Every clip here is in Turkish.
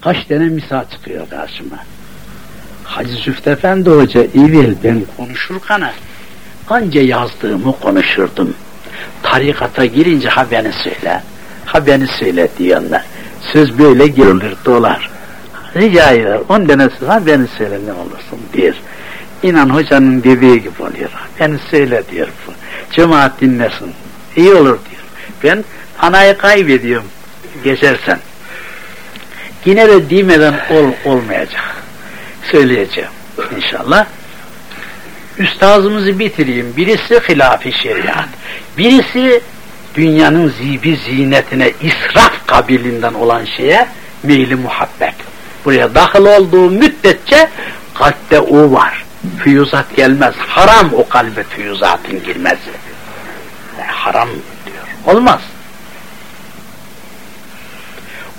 Kaç tane misal çıkıyor karşıma. Hacı Züft Efendi Hoca evvel ben konuşurken anca yazdığımı konuşurdum. Tarikata girince ha beni söyle, ha beni söyle diyorlar. Söz böyle gelir dolar. Rica eder, on tanesi ha beni söyle ne olursun diyor. İnan hocanın dediği gibi oluyor. Beni söyle diyor bu. Cemaat dinlesin. İyi olur diyor. Ben anayı kaybediyorum geçersen. Yine de demeden ol, olmayacak. Söyleyeceğim inşallah. Üstazımızı bitireyim. Birisi hilaf-ı şeriat. Birisi dünyanın zibi zinetine israf kabilinden olan şeye meyli muhabbet. Buraya dahil olduğu müddetçe kalpte o var. Füyuzat gelmez. Haram o kalbe füyuzatın girmesi. Yani haram diyor. Olmaz.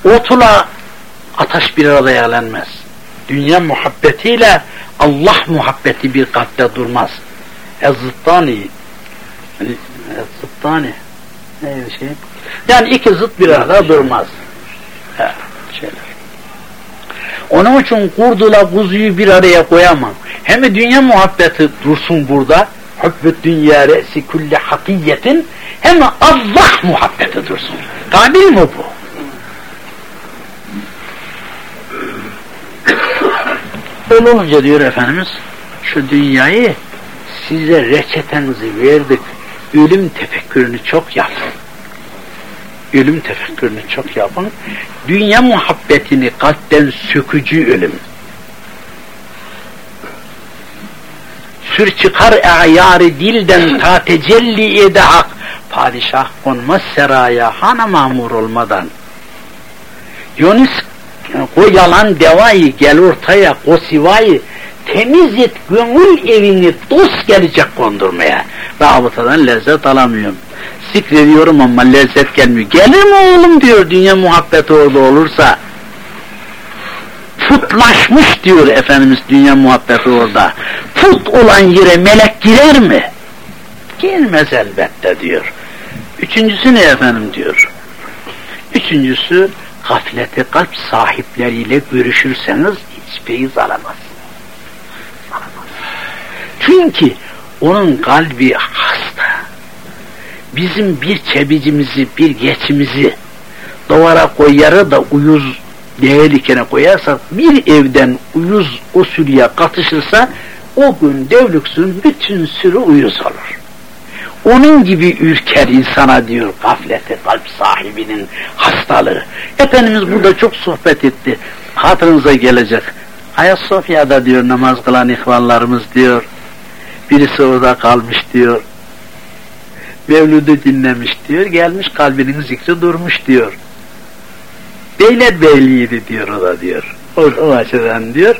Otula ateş bir arada yerlenmez. Dünya muhabbetiyle Allah muhabbeti bir kalpte durmaz. Ezzıttani Ezzıttani ne şey? Yani iki zıt bir arada durmaz. Ha, şeyler. Onun için kurdula kuzuyu bir araya koyamam. Hem dünya muhabbeti dursun burada. Hübbü dünya re'si kulli hakiyetin hem Allah muhabbeti dursun. Tabil mi bu? Öyle olunca diyor Efendimiz, şu dünyayı size reçetenizi verdik, ölüm tefekkürünü çok yapın. Ölüm tefekkürünü çok yapın. Dünya muhabbetini kalpten sökücü ölüm. Sür çıkar ayarı dilden ta tecelli ede hak. Padişah konmaz seraya hana mamur olmadan. Yunus o yalan devayı gel ortaya o sivayı temiz et gönül evini dost gelecek kondurmaya. Rabıtadan lezzet alamıyorum. Zikrediyorum ama lezzet gelmiyor. Gelir mi oğlum diyor dünya muhabbeti orada olursa. Putlaşmış diyor Efendimiz dünya muhabbeti orada. Put olan yere melek girer mi? Girmez elbette diyor. Üçüncüsü ne efendim diyor. Üçüncüsü gafleti kalp sahipleriyle görüşürseniz hiç feyiz alamazsınız. Çünkü onun kalbi hasta. Bizim bir çebicimizi, bir geçimizi duvara koyarı da uyuz değerlikene koyarsak bir evden uyuz o sürüye katışırsa o gün devlüksün bütün sürü uyuz olur. Onun gibi ürker insana diyor gafleti kalp sahibinin hastalığı. Efendimiz burada çok sohbet etti. Hatırınıza gelecek. Ayasofya'da diyor namaz kılan ihvanlarımız diyor. Birisi orada kalmış diyor. Mevlüdü dinlemiş diyor. Gelmiş kalbinin zikri durmuş diyor. Beylerbeyliğiydi diyor o da diyor. O, o açıdan diyor.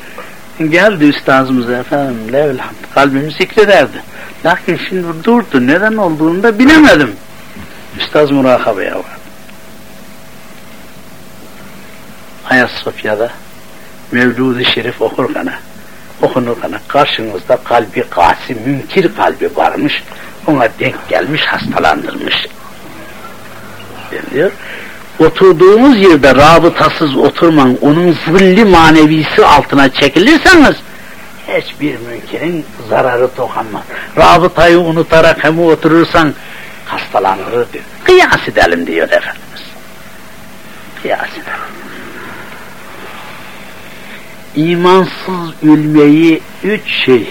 Geldi üstazımız efendim levlhamd kalbimi zikrederdi. Lakin şimdi durdu. Neden olduğunu da bilemedim. Üstaz murakabeye var. Ayasofya'da Mevlud-i Şerif okurken okunurken karşınızda kalbi kasi, münkir kalbi varmış. Ona denk gelmiş, hastalandırmış. Deniliyor. Oturduğunuz yerde rabıtasız oturman, onun zilli manevisi altına çekilirseniz hiçbir münkerin zararı dokunmaz. Rabıtayı unutarak hem oturursan hastalanır diyor. Kıyas edelim diyor Efendimiz. Kıyas edelim. İmansız ölmeyi üç şey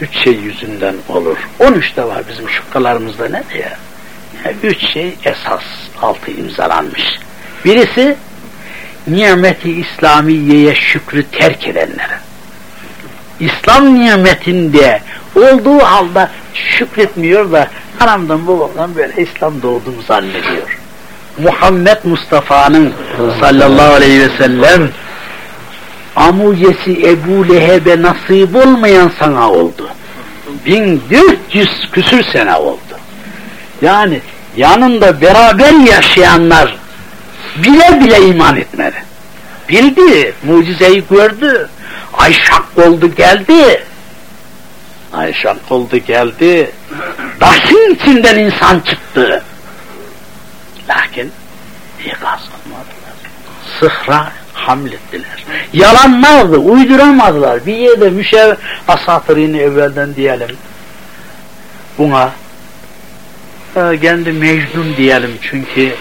üç şey yüzünden olur. On üçte var bizim şıkkalarımızda ne diye? Üç şey esas altı imzalanmış. Birisi nimeti İslamiye'ye şükrü terk edenlere. İslam nimetinde olduğu halde şükretmiyor da anamdan babamdan böyle İslam doğdum zannediyor. Muhammed Mustafa'nın sallallahu aleyhi ve sellem amuyesi Ebu Leheb'e nasip olmayan sana oldu. 1400 küsür sene oldu. Yani yanında beraber yaşayanlar bile bile iman etmedi. Bildi, mucizeyi gördü. Ay şak oldu geldi. Ay şak oldu geldi. Taşın içinden insan çıktı. Lakin ikaz olmadılar. sıhra hamlettiler. Yalanlardı, uyduramadılar. Bir yerde müşev asatırını evvelden diyelim. Buna e, kendi Mecnun diyelim çünkü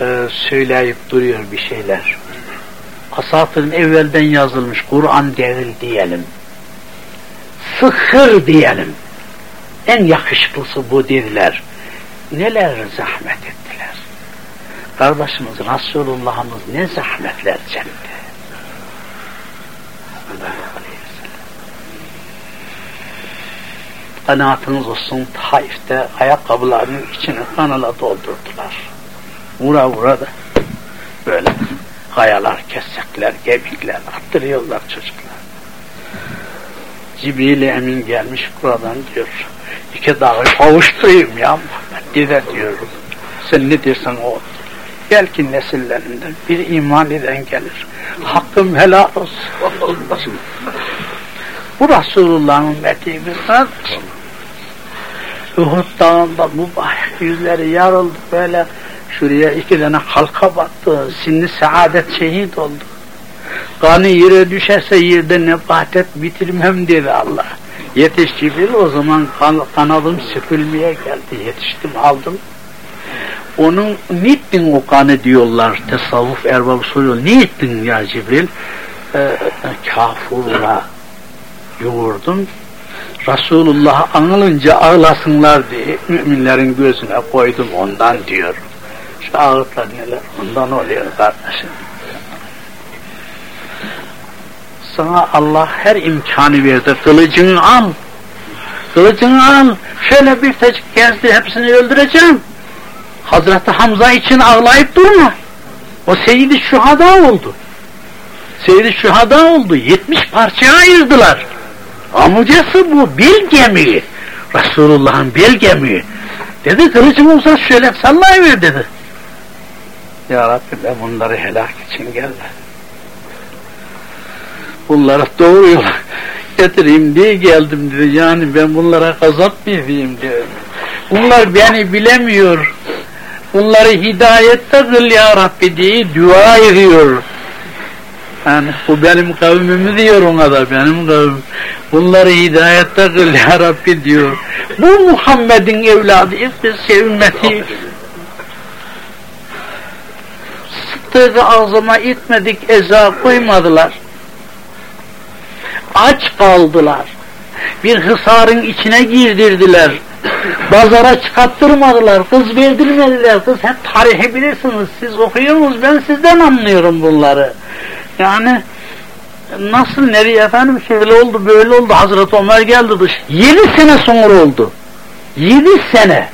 e, söyleyip duruyor bir şeyler. Asatırın evvelden yazılmış Kur'an değil diyelim. Sıhır diyelim. En yakışıklısı bu dediler. Neler zahmet ettiler. Kardeşimiz Resulullah'ımız ne zahmetler çekti. Kanaatınız olsun Taif'te ayakkabılarının içine kanala doldurdular. Vura vura da kayalar, kesekler, gemikler attırıyorlar çocuklar. Cibril Emin gelmiş buradan diyor. İki dağı kavuşturayım ya Muhammed dede diyorum. Sen ne dersen o. Belki nesillerinden bir iman eden gelir. Hakkım helal olsun. Bu Resulullah'ın ümmetiyiz kardeşim. Uhud dağında mübarek yüzleri yarıldı böyle şuraya iki tane halka battı. Şimdi saadet şehit oldu. Kanı yere düşerse yerde nebatet bitirmem dedi Allah. Yetiş Cibril o zaman kan, kanadım süpülmeye geldi. Yetiştim aldım. Onun ne o kanı diyorlar tasavvuf erbabı soruyor. Ne ya Cibril? Ee, kafurla yoğurdum. Resulullah'ı anılınca ağlasınlar diye müminlerin gözüne koydum ondan diyor. Neler ondan oluyor kardeşim. Sana Allah her imkanı verdi. Kılıcını al. Kılıcını al. Şöyle bir tecik gezdi hepsini öldüreceğim. Hazreti Hamza için ağlayıp durma. O Seyyid-i Şuhada oldu. Seyyid-i Şuhada oldu. 70 parçaya ayırdılar. Amucası bu bil gemiyi. Resulullah'ın bil gemiyi. Dedi kılıcımı uzat şöyle sallayıver dedi. Ya Rabbi ben bunları helak için geldim. Bunları doğru yola getireyim diye geldim dedi. Yani ben bunlara gazap mı edeyim diyor. Bunlar beni bilemiyor. Bunları hidayette kıl ya Rabbi diye dua ediyor. Yani bu benim kavmimi diyor ona da benim kavmim. Bunları hidayette kıl ya Rabbi diyor. Bu Muhammed'in evladı ümmeti. Sıddık'ı ağzıma itmedik, eza koymadılar. Aç kaldılar. Bir hısarın içine girdirdiler. Pazara çıkarttırmadılar, kız verdirmediler. Kız hep tarihi bilirsiniz, siz okuyorsunuz, ben sizden anlıyorum bunları. Yani nasıl nereye efendim şöyle oldu böyle oldu Hazreti Ömer geldi dış. Yedi sene sonra oldu. Yedi sene.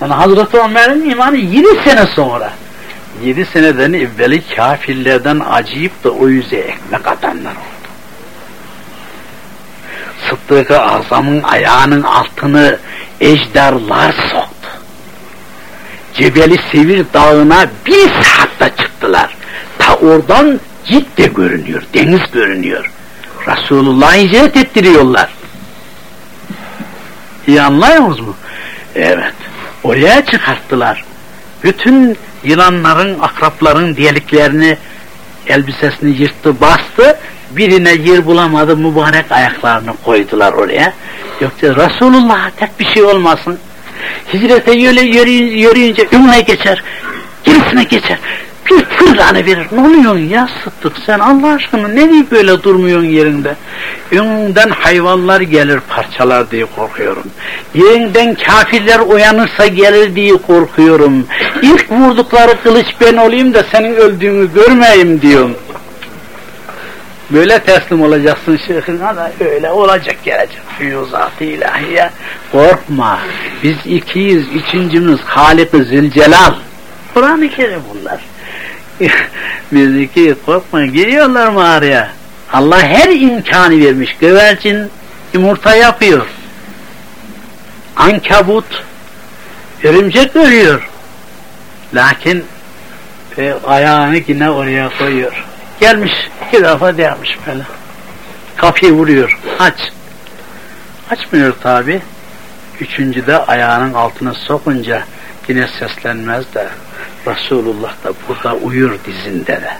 Yani Hazreti Ömer'in imanı yedi sene sonra. Yedi seneden evveli kafirlerden acıyıp da o yüze ekmek atanlar oldu. Sıddık-ı Azam'ın ayağının altını ejderlar soktu. Cebeli Sevir dağına bir saatte çıktılar. Ta oradan Cidde görünüyor, deniz görünüyor. Resulullah'ı hicret ettiriyorlar. İyi anlıyorsunuz mu? Evet. Oraya çıkarttılar. Bütün yılanların, akrapların deliklerini, elbisesini yırttı, bastı. Birine yer bulamadı, mübarek ayaklarını koydular oraya. Yoksa Resulullah tek bir şey olmasın. Hicrete öyle yürüyünce ümre geçer, gerisine geçer bir fırlanı verir. Ne oluyorsun ya Sıddık sen Allah aşkına ne diye böyle durmuyorsun yerinde? Önünden hayvanlar gelir parçalar diye korkuyorum. Yerinden kafirler uyanırsa gelir diye korkuyorum. İlk vurdukları kılıç ben olayım da senin öldüğünü görmeyeyim diyorum. Böyle teslim olacaksın şeyhine da öyle olacak gelecek. Füyuzat-ı ilahiye korkma. Biz ikiyiz, üçüncümüz Halik-i Zülcelal. Kur'an-ı Kerim bunlar. Bizdeki korkmayın geliyorlar mağaraya. Allah her imkanı vermiş. Güvercin yumurta yapıyor. Ankabut örümcek örüyor. Lakin e, ayağını yine oraya koyuyor. Gelmiş iki defa dermiş böyle. Kapıyı vuruyor. Aç. Açmıyor tabi. Üçüncüde ayağının altına sokunca yine seslenmez de Resulullah da burada uyur dizinde de.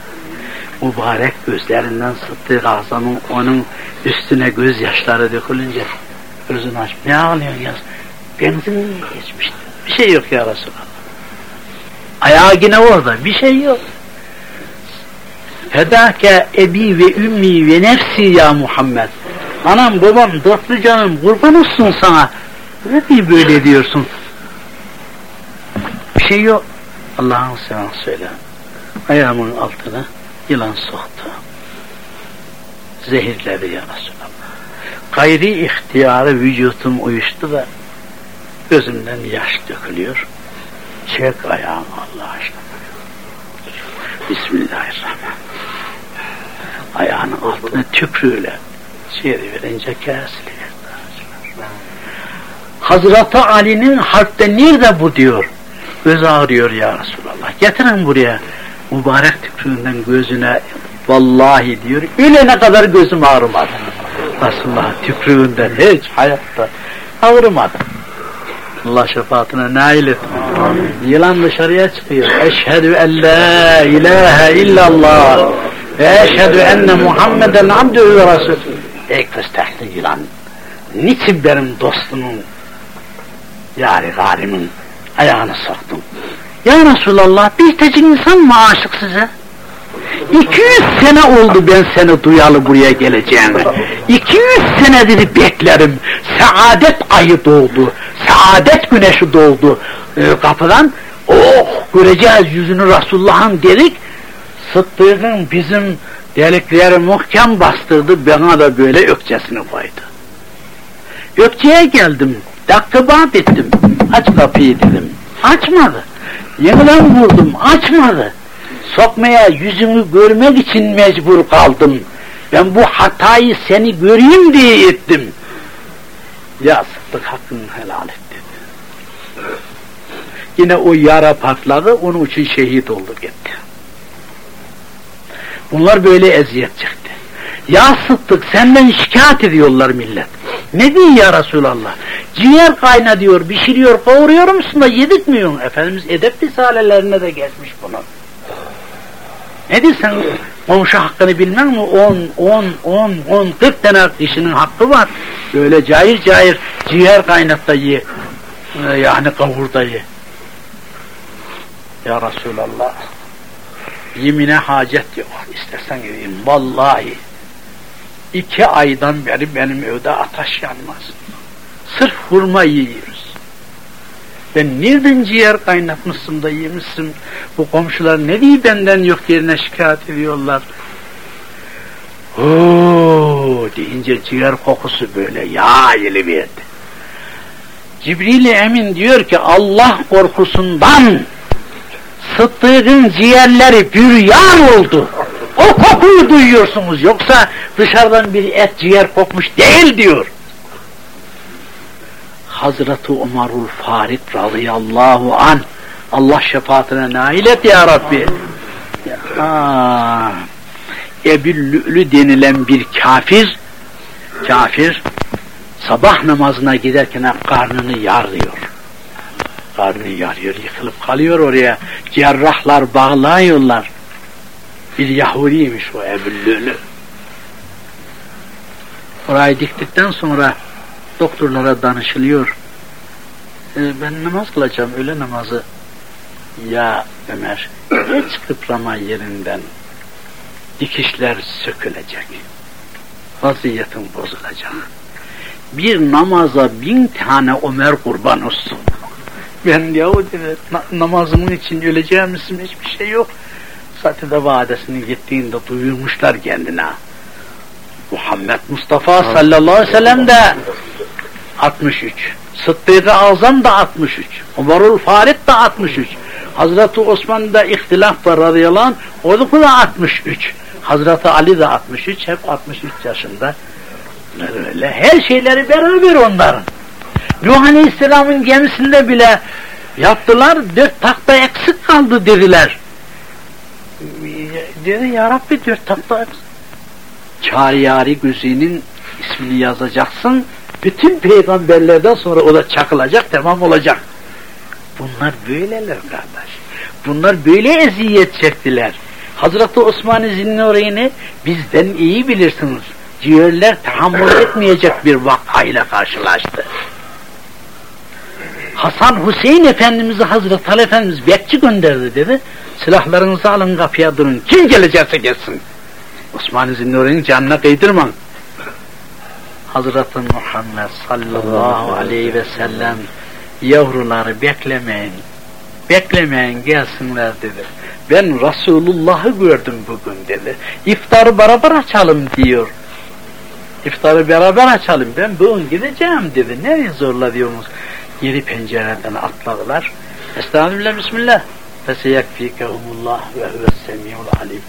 Mübarek gözlerinden Sıddık Azam'ın onun üstüne gözyaşları dökülünce gözünü aç. Ne ağlıyorsun ya? Benzin mi geçmişti? Bir şey yok ya Resulallah. Ayağı yine orada. Bir şey yok. Fedake ebi ve ümmi ve nefsi ya Muhammed. Anam babam dörtlü canım kurban olsun sana. Ne böyle diyorsun? Bir şey yok. Allah'ın seven söyle. Ayağımın altına yılan soktu. Zehirledi ya Resulallah. Gayri ihtiyarı vücutum uyuştu da gözümden yaş dökülüyor. Çek ayağımı Allah aşkına. Bismillahirrahmanirrahim. Ayağının altına tükrüğüyle şiiri verince kesiliyor. Hazreti Ali'nin harpte nerede bu diyor. Göz ağrıyor ya Resulallah. Getirin buraya. Mübarek tükrüğünden gözüne vallahi diyor. ne kadar gözüm ağrımadı. Resulullah tükrüğünden hiç hayatta ağrımadı. Allah şefaatine nail et. Yılan dışarıya çıkıyor. Eşhedü en la ilahe illallah ve eşhedü enne Muhammeden abdühü ve rasul. Ey köstehli yılan. Niçin benim dostumun yani garimin ayağını soktun? Ya Resulallah bir tecik insan mı aşık size? 200 sene oldu ben seni duyalı buraya geleceğini. 200 senedir beklerim. Saadet ayı doğdu. Saadet güneşi doğdu e, kapıdan. Oh göreceğiz yüzünü Resulullah'ın dedik. Sıddık'ın bizim delikleri muhkem bastırdı. Bana da böyle ökçesini koydu. Ökçeye geldim. Dakikabat ettim. Aç kapıyı dedim. Açmadı. Yeniden vurdum. Açmadı sokmaya yüzünü görmek için mecbur kaldım. Ben bu hatayı seni göreyim diye ettim. Ya Sıddık hakkını helal et dedi. Yine o yara patladı, onun için şehit oldu gitti. Bunlar böyle eziyet çıktı. Ya Sıddık senden şikayet ediyorlar millet. Ne diyor ya Resulallah? Ciğer kayna diyor, pişiriyor, kavuruyor musun da yedirtmiyorsun. Efendimiz edep risalelerine de geçmiş bunu. Ne diyorsun? Komşu hakkını bilmem mi? On, on, on, on, kırk tane kişinin hakkı var. Böyle cayır cayır ciğer kaynatta dayı, ee, yani kavur dayı. Ya Resulallah, yemine hacet yok. İstersen gideyim. Vallahi, iki aydan beri benim evde ateş yanmaz. Sırf hurma yiyoruz. Ben nereden ciğer kaynatmışsın da yemişsin? Bu komşular ne diye benden yok yerine şikayet ediyorlar. Oo deyince ciğer kokusu böyle yayılıverdi. Cibril Emin diyor ki Allah korkusundan Sıddık'ın ciğerleri büryan oldu. O kokuyu duyuyorsunuz yoksa dışarıdan bir et ciğer kokmuş değil diyor. Hazreti Umarul Farik radıyallahu an Allah şefaatine nail et ya Rabbi. Ya. Ebil denilen bir kafir kafir sabah namazına giderken karnını yarlıyor. Karnını yarıyor, yıkılıp kalıyor oraya. Cerrahlar bağlıyorlar. Bir Yahudiymiş o Ebu'l-Lü'lü. Orayı diktikten sonra doktorlara danışılıyor. E, ben namaz kılacağım, öyle namazı. Ya Ömer, geç kıprama yerinden dikişler sökülecek. Vaziyetin bozulacak. Bir namaza bin tane Ömer kurban olsun. Ben yahu dedi, na namazımın için öleceğim misin hiçbir şey yok. De vadesini gittiğinde duyurmuşlar kendine. Muhammed Mustafa sallallahu aleyhi ve sellem de 63. Sıddık-ı Azam da 63. Umarul Farid da 63. Hazreti Osman'da ihtilaf var radıyallahu anh. O da 63. Hazreti Ali de 63. Hep 63 yaşında. Öyle. Her şeyleri beraber onların. Nuh Aleyhisselam'ın gemisinde bile yaptılar. Dört takta eksik kaldı dediler. Dedi ya Rabbi dört takta eksik. Çariyari Güzi'nin ismini yazacaksın bütün peygamberlerden sonra o da çakılacak, tamam olacak. Bunlar böyleler kardeş. Bunlar böyle eziyet çektiler. Hazreti Osman Zinnuri'ni bizden iyi bilirsiniz. Ciğerler tahammül etmeyecek bir vakayla karşılaştı. Hasan Hüseyin Efendimiz'i Hazreti Ali Efendimiz bekçi gönderdi dedi. Silahlarınızı alın kapıya durun. Kim gelecekse gelsin. Osman Zinnuri'nin canına kıydırman. Hazreti Muhammed sallallahu aleyhi ve sellem yavruları beklemeyin. Beklemeyin gelsinler dedi. Ben Resulullah'ı gördüm bugün dedi. İftarı beraber açalım diyor. İftarı beraber açalım. Ben bugün gideceğim dedi. Nereye zorla diyorsunuz? Geri pencereden atladılar. Estağfirullah Bismillah. Feseyekfikehumullah ve huves semiyul alim.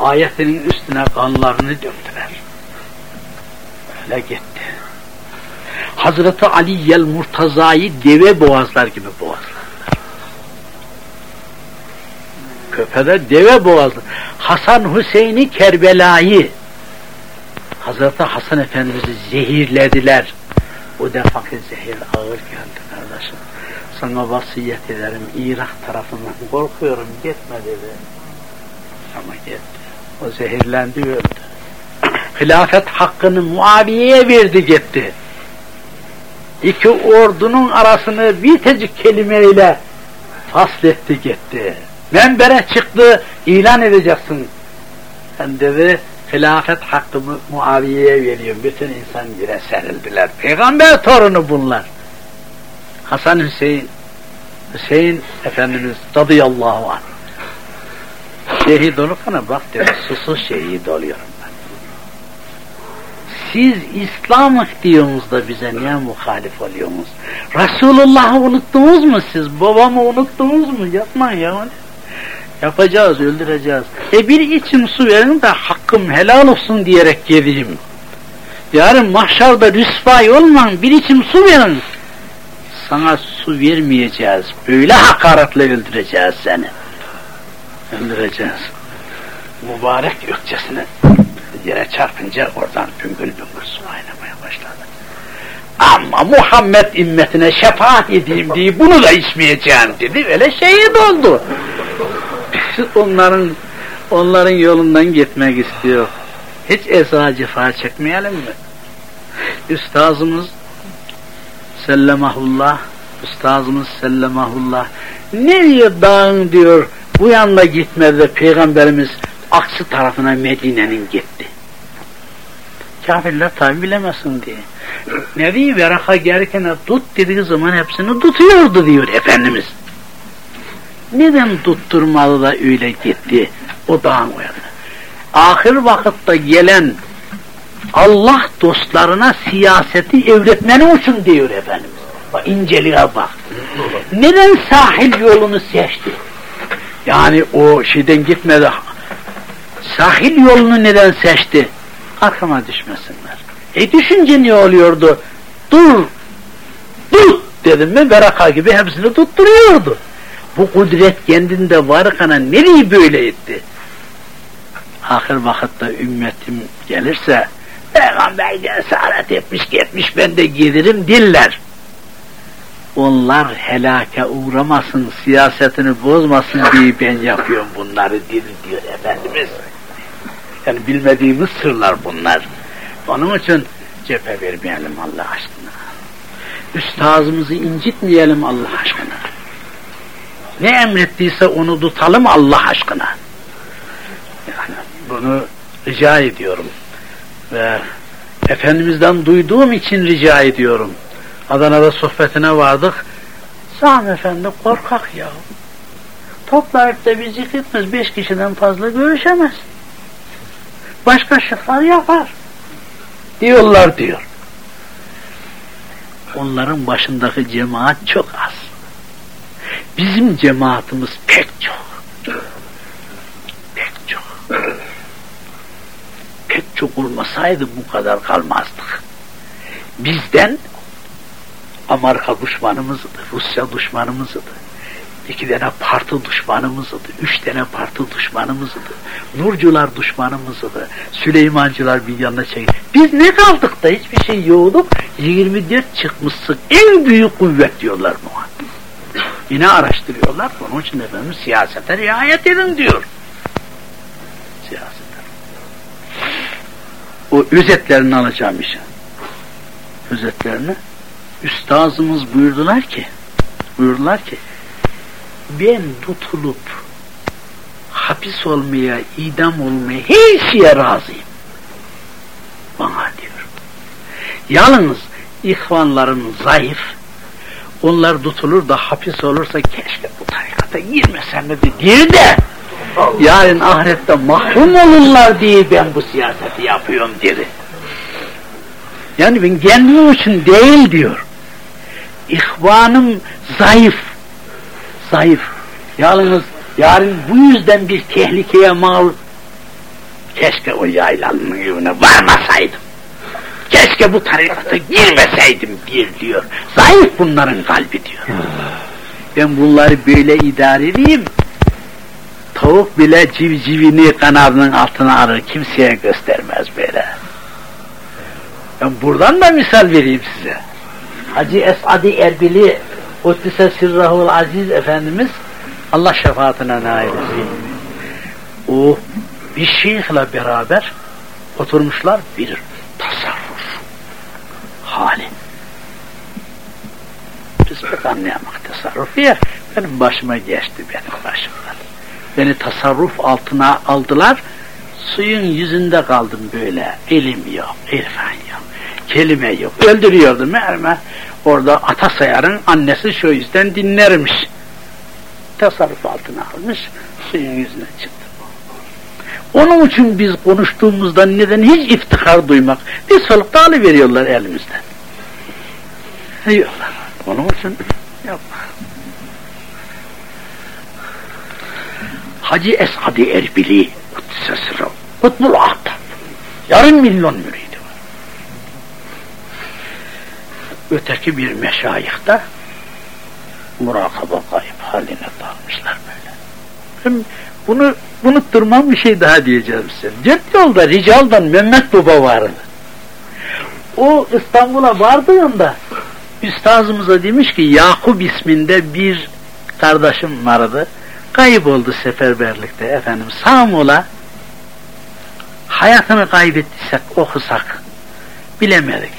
Ayetinin üstüne kanlarını döktüler. Öyle gitti. Hazreti Ali Yel Murtaza'yı deve boğazlar gibi boğazlar. Köpede deve boğazlı. Hasan Hüseyin'i Kerbela'yı Hazreti Hasan Efendimiz'i zehirlediler. O defaki zehir ağır geldi kardeşim. Sana vasiyet ederim Irak tarafından korkuyorum gitme dedi. Ama gitti. O zehirlendi öldü. Hilafet hakkını Muaviye'ye verdi gitti. İki ordunun arasını bir tecik kelimeyle fasletti gitti. Menbere çıktı, ilan edeceksin. Ben dedi, hilafet hakkımı Muaviye'ye veriyorum. Bütün insan yine serildiler. Peygamber torunu bunlar. Hasan Hüseyin, Hüseyin Efendimiz radıyallahu anh. Şehit olurken bak dedi, susuz şehit oluyorum ben. Siz İslam'ı diyorsunuz da bize niye muhalif oluyorsunuz? Resulullah'ı unuttunuz mu siz? Babamı unuttunuz mu? Yapmayın ya. Yapacağız, öldüreceğiz. E bir içim su verin de hakkım helal olsun diyerek geleyim. Yarın mahşarda rüsvay olman bir içim su verin. Sana su vermeyeceğiz. Böyle hakaretle öldüreceğiz seni. Öldüreceğiz. Mübarek ökçesine yere çarpınca oradan büngül büngül su oynamaya başladı. Ama Muhammed immetine şefaat edeyim diye bunu da içmeyeceğim dedi. Öyle şehit oldu onların onların yolundan gitmek istiyor. Hiç eza cefa çekmeyelim mi? Üstazımız sellemahullah Üstazımız sellemahullah nereye dağın diyor bu yanına gitmedi Peygamberimiz aksi tarafına Medine'nin gitti. Kafirler tabi bilemesin diye. Nevi veraka gerken tut dediği zaman hepsini tutuyordu diyor Efendimiz. Neden tutturmalı da öyle gitti o dağın o yanına? Ahir vakitte gelen Allah dostlarına siyaseti öğretmeni için diyor Efendimiz. Bak inceliğe bak. Neden sahil yolunu seçti? Yani o şeyden gitmedi. Sahil yolunu neden seçti? Arkama düşmesinler. E düşünce ne oluyordu? Dur, dur dedim mi beraka gibi hepsini tutturuyordu bu kudret kendinde varkana nereyi böyle etti? Ahir vakitte ümmetim gelirse Peygamber cesaret etmiş gitmiş ben de gelirim diller. Onlar helake uğramasın, siyasetini bozmasın diye ben yapıyorum bunları dil diyor Efendimiz. Yani bilmediğimiz sırlar bunlar. Onun için cephe vermeyelim Allah aşkına. Üstazımızı incitmeyelim Allah aşkına ne emrettiyse onu tutalım Allah aşkına. Yani bunu rica ediyorum. Ve Efendimiz'den duyduğum için rica ediyorum. Adana'da sohbetine vardık. Sami Efendi korkak ya. Toplayıp da bizi gitmez. Beş kişiden fazla görüşemez. Başka şıklar yapar. Diyorlar diyor. Onların başındaki cemaat çok az. Bizim cemaatimiz pek çok. Pek çok olmasaydı bu kadar kalmazdık. Bizden Amerika düşmanımızdı, Rusya düşmanımızdı. İki tane parti düşmanımızdı, üç tane parti düşmanımızdı. Nurcular düşmanımızdı, Süleymancılar bir yanına çekti. Biz ne kaldık da hiçbir şey yoktuk. 24 çıkmışsın, en büyük kuvvet diyorlar buna. Yine araştırıyorlar. Onun için efendim siyasete riayet edin diyor. Siyasete. O özetlerini alacağım işe. Özetlerini. Üstazımız buyurdular ki buyurdular ki ben tutulup hapis olmaya, idam olmaya her şeye razıyım. Bana diyor. Yalnız ihvanların zayıf, onlar tutulur da hapis olursa keşke bu tarikata girmesem de diye de yarın ahirette mahrum olurlar diye ben bu siyaseti yapıyorum dedi. Yani ben kendim için değil diyor. İhvanım zayıf. Zayıf. Yalnız yarın bu yüzden bir tehlikeye mal keşke o yaylanın evine varmasaydım. Keşke bu tarikata girmeseydim bir diyor. Zayıf bunların kalbi diyor. Ben bunları böyle idare edeyim. Tavuk bile civcivini kanadının altına alır. Kimseye göstermez böyle. Ben buradan da misal vereyim size. Hacı Esadi Erbili Kuddise Sirrahul Aziz Efendimiz Allah şefaatine nail etsin. O bir şeyhle beraber oturmuşlar bir tasarruf hali. Biz pek anlayamak tasarrufu ya benim başıma geçti benim başımdan. Beni tasarruf altına aldılar. Suyun yüzünde kaldım böyle. Elim yok, irfan yok, kelime yok. Öldürüyordu mermer. Orada Atasayar'ın annesi şu yüzden dinlermiş. Tasarruf altına almış, suyun yüzüne çıktı. Onun için biz konuştuğumuzda neden hiç iftihar duymak, bir solukta veriyorlar elimizden. Yiyorlar. Onun için yapma. Hacı Esadi Erbili Kuddise Sırrı Kutbul Ahtap yarım milyon müridi var. Öteki bir meşayih de murakaba kayıp haline dalmışlar böyle. Hem bunu unutturmam bir şey daha diyeceğim size. Dört yolda Rical'dan Mehmet Baba vardı. O İstanbul'a vardığında üstazımıza demiş ki Yakup isminde bir kardeşim vardı. Kayıp oldu seferberlikte efendim. Sağ ola hayatını kaybettiysek okusak bilemedik.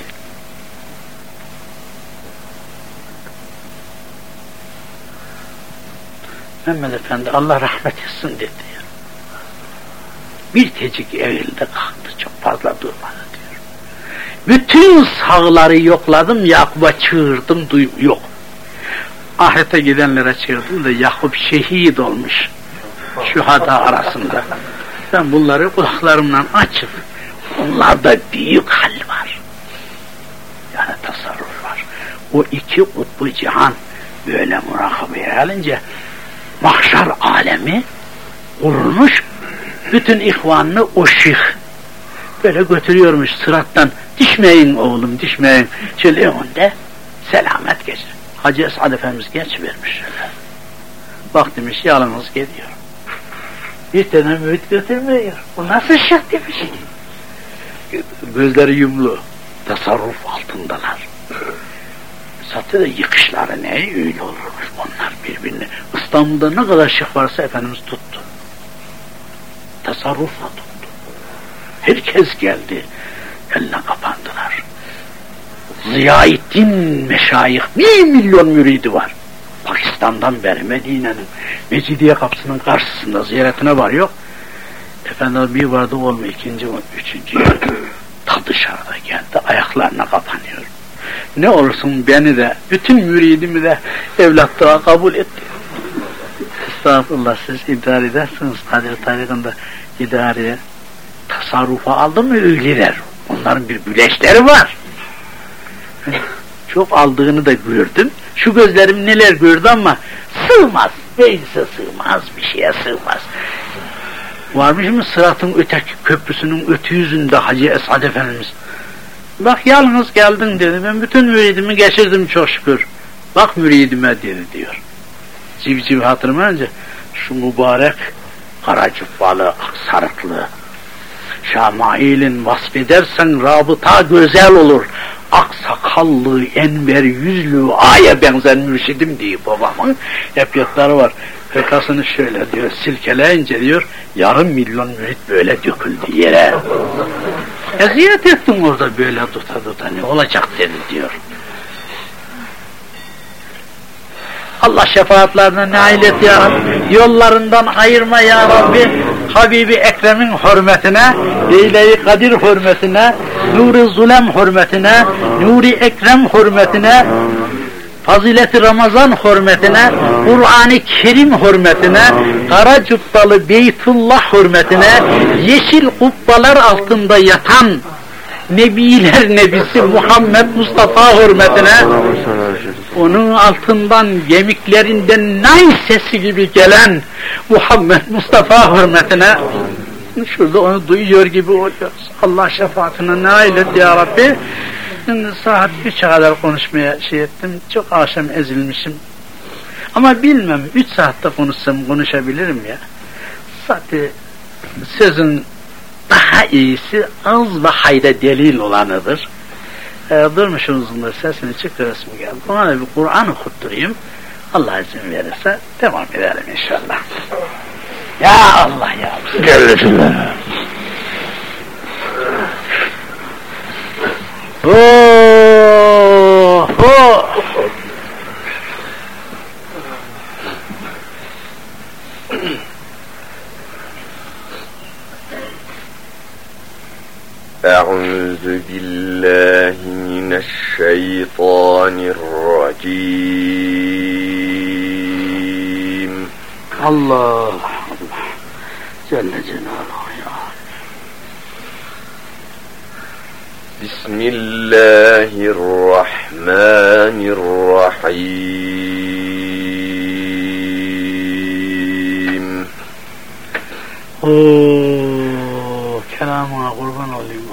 Mehmet Efendi Allah rahmet etsin dedi. Bir tecik evinde kalktı çok fazla durmadı diyor. Bütün sağları yokladım Yakup'a çığırdım yok. Ahirete gidenlere çığırdım da Yakup şehit olmuş. Şühada arasında. Ben bunları kulaklarımdan açıp onlarda büyük hal var. Yani tasarruf var. O iki kutbu cihan böyle murakabeye alınca mahşer alemi kurulmuş bütün ihvanını o şeyh böyle götürüyormuş sırattan düşmeyin oğlum düşmeyin şöyle önde selamet geçir Hacı Esad Efendimiz geç vermiş bak demiş yalnız gidiyor bir tane mühit götürmüyor bu nasıl şeyh demiş gözleri yumlu tasarruf altındalar Satı da yıkışları ne öyle olurmuş onlar birbirine. İstanbul'da ne kadar şık varsa Efendimiz tuttu. Tasarrufla tuttu. Herkes geldi. Eline kapandılar. Ziyaettin meşayih bir milyon müridi var. Pakistan'dan beri Medine'nin Mecidiye kapısının karşısında ziyaretine var yok. Efendimiz bir vardı olma ikinci üçüncü ta dışarıda geldi ayaklarına kapanıyor ne olursun beni de, bütün müridimi de evlatlığa kabul etti. Estağfurullah siz idare edersiniz Kadir tarikında idareye tasarrufa aldı mı öyleler. Onların bir büleşleri var. Çok aldığını da gördüm. Şu gözlerim neler gördü ama sığmaz. Neyse sığmaz, bir şeye sığmaz. Varmış mı Sırat'ın öteki köprüsünün öte yüzünde Hacı Esad Efendimiz Bak yalnız geldin dedi. Ben bütün müridimi geçirdim çok şükür. Bak müridime dedi diyor. Civciv hatırıma önce şu mübarek kara cübbalı, sarıklı, Şamail'in vasfedersen rabıta güzel olur. Aksakallı, enver yüzlü, aya benzer mürşidim diye babamın hep yatları var. Hırkasını şöyle diyor, silkeleyince diyor, yarım milyon mürit böyle döküldü yere. Eziyet ettim orada böyle tuta tuta, ne olacak dedi diyor. Allah şefaatlerine nail et ya Rabbi. Yollarından ayırma ya Rabbi. Habibi Ekrem'in hürmetine, Leyle-i Kadir hürmetine, Nuri Zulem hürmetine, Nuri Ekrem hürmetine, Fazileti Ramazan hürmetine, Kur'an-ı Kerim hürmetine, Kara Cübbalı Beytullah hürmetine, yeşil kubbalar altında yatan Nebiler Nebisi Muhammed Mustafa hürmetine, onun altından yemiklerinden nay sesi gibi gelen Muhammed Mustafa hürmetine şurada onu duyuyor gibi oluyoruz. Allah şefaatine nail et ya Rabbi. Şimdi saat üçe kadar konuşmaya şey ettim. Çok akşam ezilmişim. Ama bilmem üç saatte konuşsam konuşabilirim ya. Zaten sözün daha iyisi az ve hayda delil olanıdır e, durmuşumuzun sesini çıktı resmi geldi. Ona da bir Kur'an okutturayım. Allah izin verirse devam edelim inşallah. Ya Allah ya. Gellesinler. Oh, oh. أعوذ بالله من الشيطان الرجيم. الله الله جل جلاله يا بسم الله الرحمن الرحيم.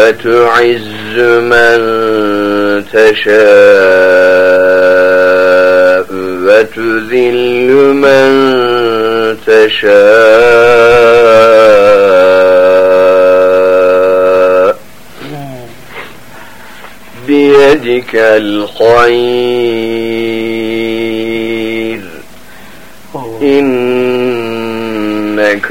وتعز من تشاء وتذل من تشاء. بيدك الخير.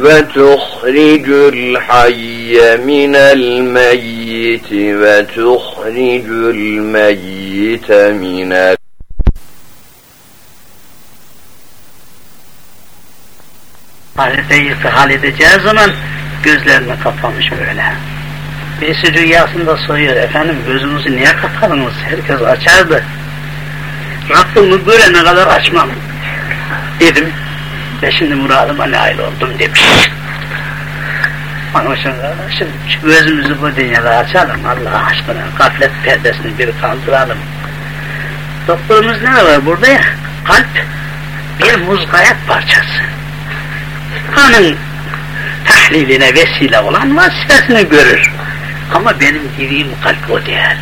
وتخرج الحي من الميت وتخرج الميت من ال... Halifeyi istihal edeceği zaman gözlerini kapamış böyle. Birisi rüyasında soruyor, efendim gözünüzü niye kapadınız? Herkes açardı. Rabbimi görene kadar açmam. Dedim, ve şimdi muradıma nail oldum demiş. Onun için şu gözümüzü bu dünyada açalım Allah aşkına. Gaflet perdesini bir kaldıralım. Doktorumuz ne var burada ya? Kalp bir muzgayet parçası kanın tahliline vesile olan vasifesini görür. Ama benim dediğim kalp o değil.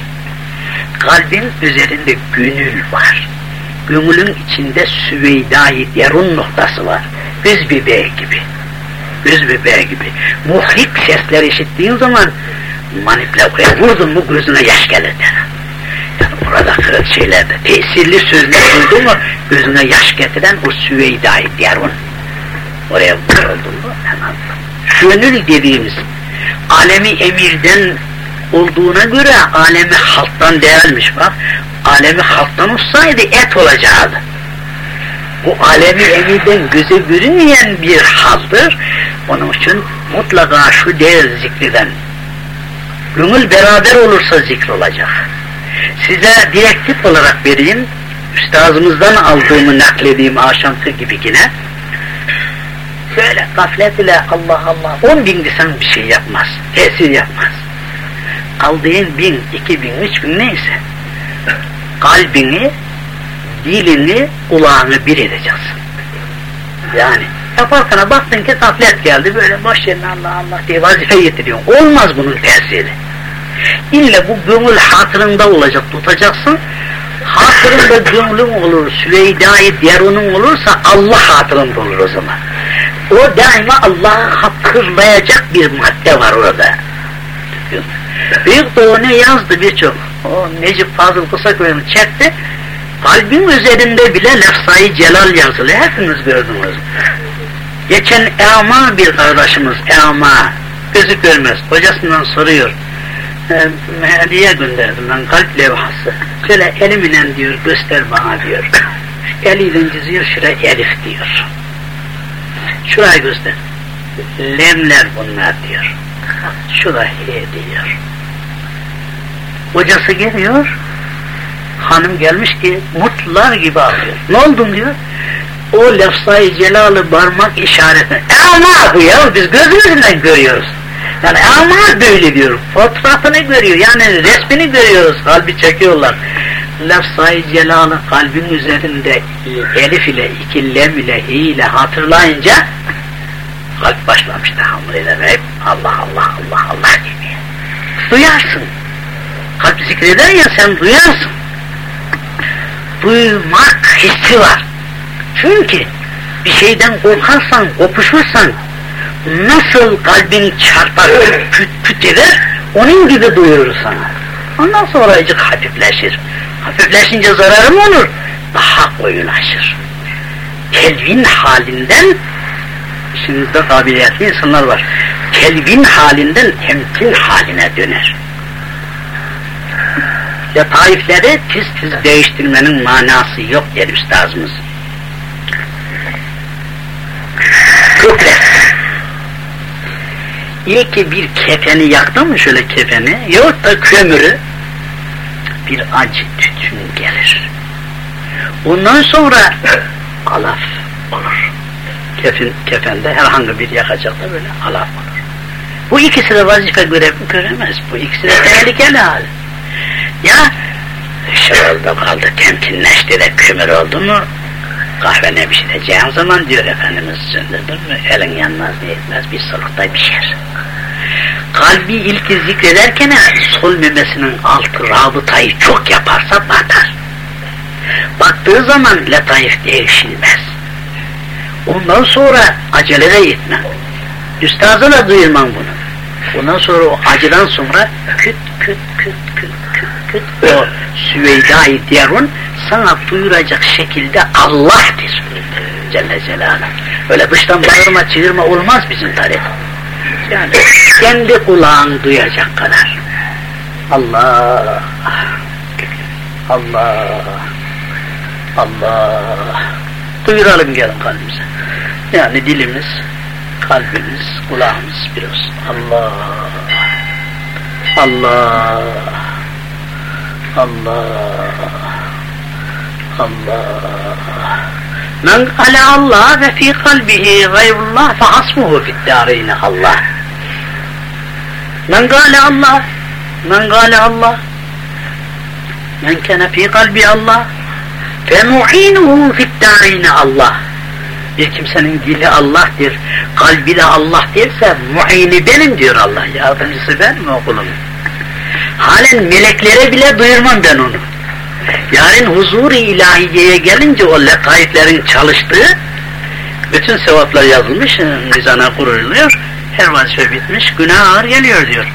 Kalbin üzerinde gönül var. Gönülün içinde süveyda-i derun noktası var. Göz bebeği gibi. Göz bebeği gibi. Muhrik sesler işittiğin zaman manipüle koyar. Vurdun mu gözüne yaş gelir. Yani burada kırık şeylerde tesirli sözler duydun mu gözüne yaş getiren o süveyda-i derun. Oraya vuruldu mu hemen. Gönül dediğimiz alemi emirden olduğuna göre alemi halktan değermiş bak. Alemi halktan olsaydı et olacaktı. Bu alemi emiden göze görünmeyen bir haldır. Onun için mutlaka şu değer zikreden. Gönül beraber olursa zikr olacak. Size direktif olarak vereyim. Üstazımızdan aldığımı nakledeyim akşamki gibi yine. Böyle gaflet ile Allah Allah on bin desen bir şey yapmaz. Tesir yapmaz. Aldığın bin, iki bin, üç bin neyse. Kalbini, dilini, kulağını bir edeceksin. Yani yaparken baktın ki gaflet geldi böyle boş yerine Allah Allah diye vazife getiriyorsun. Olmaz bunun tesiri. İlle bu gönül hatırında olacak tutacaksın. Hatırında gönlün olur, Süveyda-i Derun'un olursa Allah hatırında olur o zaman. O daima Allah'ı hatırlayacak bir madde var orada. Büyük Doğu ne yazdı birçok. O Necip Fazıl Kısaköy'ün çekti. Kalbin üzerinde bile lefzayı celal yazılı. Hepiniz gördünüz. Geçen Eama bir kardeşimiz, Eama, gözü görmez. Hocasından soruyor. E, hediye gönderdim ben kalp levhası. Şöyle elimle diyor, göster bana diyor. Eliyle çiziyor, şuraya elif diyor. Şurayı göster. Lemler bunlar diyor. Şurada he diyor. Hocası geliyor, hanım gelmiş ki mutlular gibi ağlıyor. Ne oldun diyor. O lefzayı celalı parmak işareti. Ama bu ya biz gözümüzden görüyoruz. Yani ama böyle diyor. Fotoğrafını görüyor. Yani resmini görüyoruz. Kalbi çekiyorlar. Lefzayı celalı kalbin üzerinde elif ile iki lem ile hi ile hatırlayınca kalp başlamış tahammül ederek Allah Allah Allah Allah diye. Duyarsın. Kalp zikreder ya sen duyarsın duymak hissi var. Çünkü bir şeyden korkarsan, kopuşursan nasıl kalbin çarpar, küt küt eder, onun gibi duyurur sana. Ondan sonra acık hafifleşir. Hafifleşince zararı mı olur? Daha koyulaşır. Kelvin halinden, içinizde kabiliyetli insanlar var. Kelvin halinden temkin haline döner letaifleri tiz tiz değiştirmenin manası yok der üstazımız. Kıblet. İyi ki bir kefeni yaktın mı şöyle kefeni, yok da kömürü, bir acı tütün gelir. Ondan sonra alaf olur. Kefen, kefende herhangi bir yakacakta böyle alaf olur. Bu ikisi de vazife görev göremez. Bu ikisi de tehlikeli hal. Ya şey oldu kaldı temkinleşti de kömür oldu mu kahve ne pişireceğin zaman diyor Efendimiz söndürdün mü elin yanmaz ne etmez bir solukta pişer. Kalbi ilki zikrederken sol memesinin altı rabıtayı çok yaparsa batar. Baktığı zaman letaif değişilmez. Ondan sonra acele de etmem. Üstazı da duyurmam bunu. Ondan sonra o acıdan sonra küt küt küt küt küt o Süveyda-i Diyarun sana duyuracak şekilde Allah'tır. Celle Celaluhu. Öyle dıştan bağırma çığırma olmaz bizim tarif. Yani kendi kulağın duyacak kadar. Allah Allah Allah duyuralım gelin kalbimize. Yani dilimiz kalbimiz, kulağımız bir olsun. Allah, Allah, Allah, Allah. Men kale Allah ve fi kalbihi gayrullah fe hasmuhu fit darine Allah. Men kale Allah, men kale Allah. Men kene fi kalbi Allah fe mu'inuhu fit darine Allah bir kimsenin dili Allah'tır, kalbi de Allah derse muayini benim diyor Allah, yardımcısı ben mi okulum? Halen meleklere bile duyurmam ben onu. Yarın huzur-i ilahiyeye gelince o letaiflerin çalıştığı bütün sevaplar yazılmış, mizana kuruluyor, her vazife bitmiş, günah ağır geliyor diyor.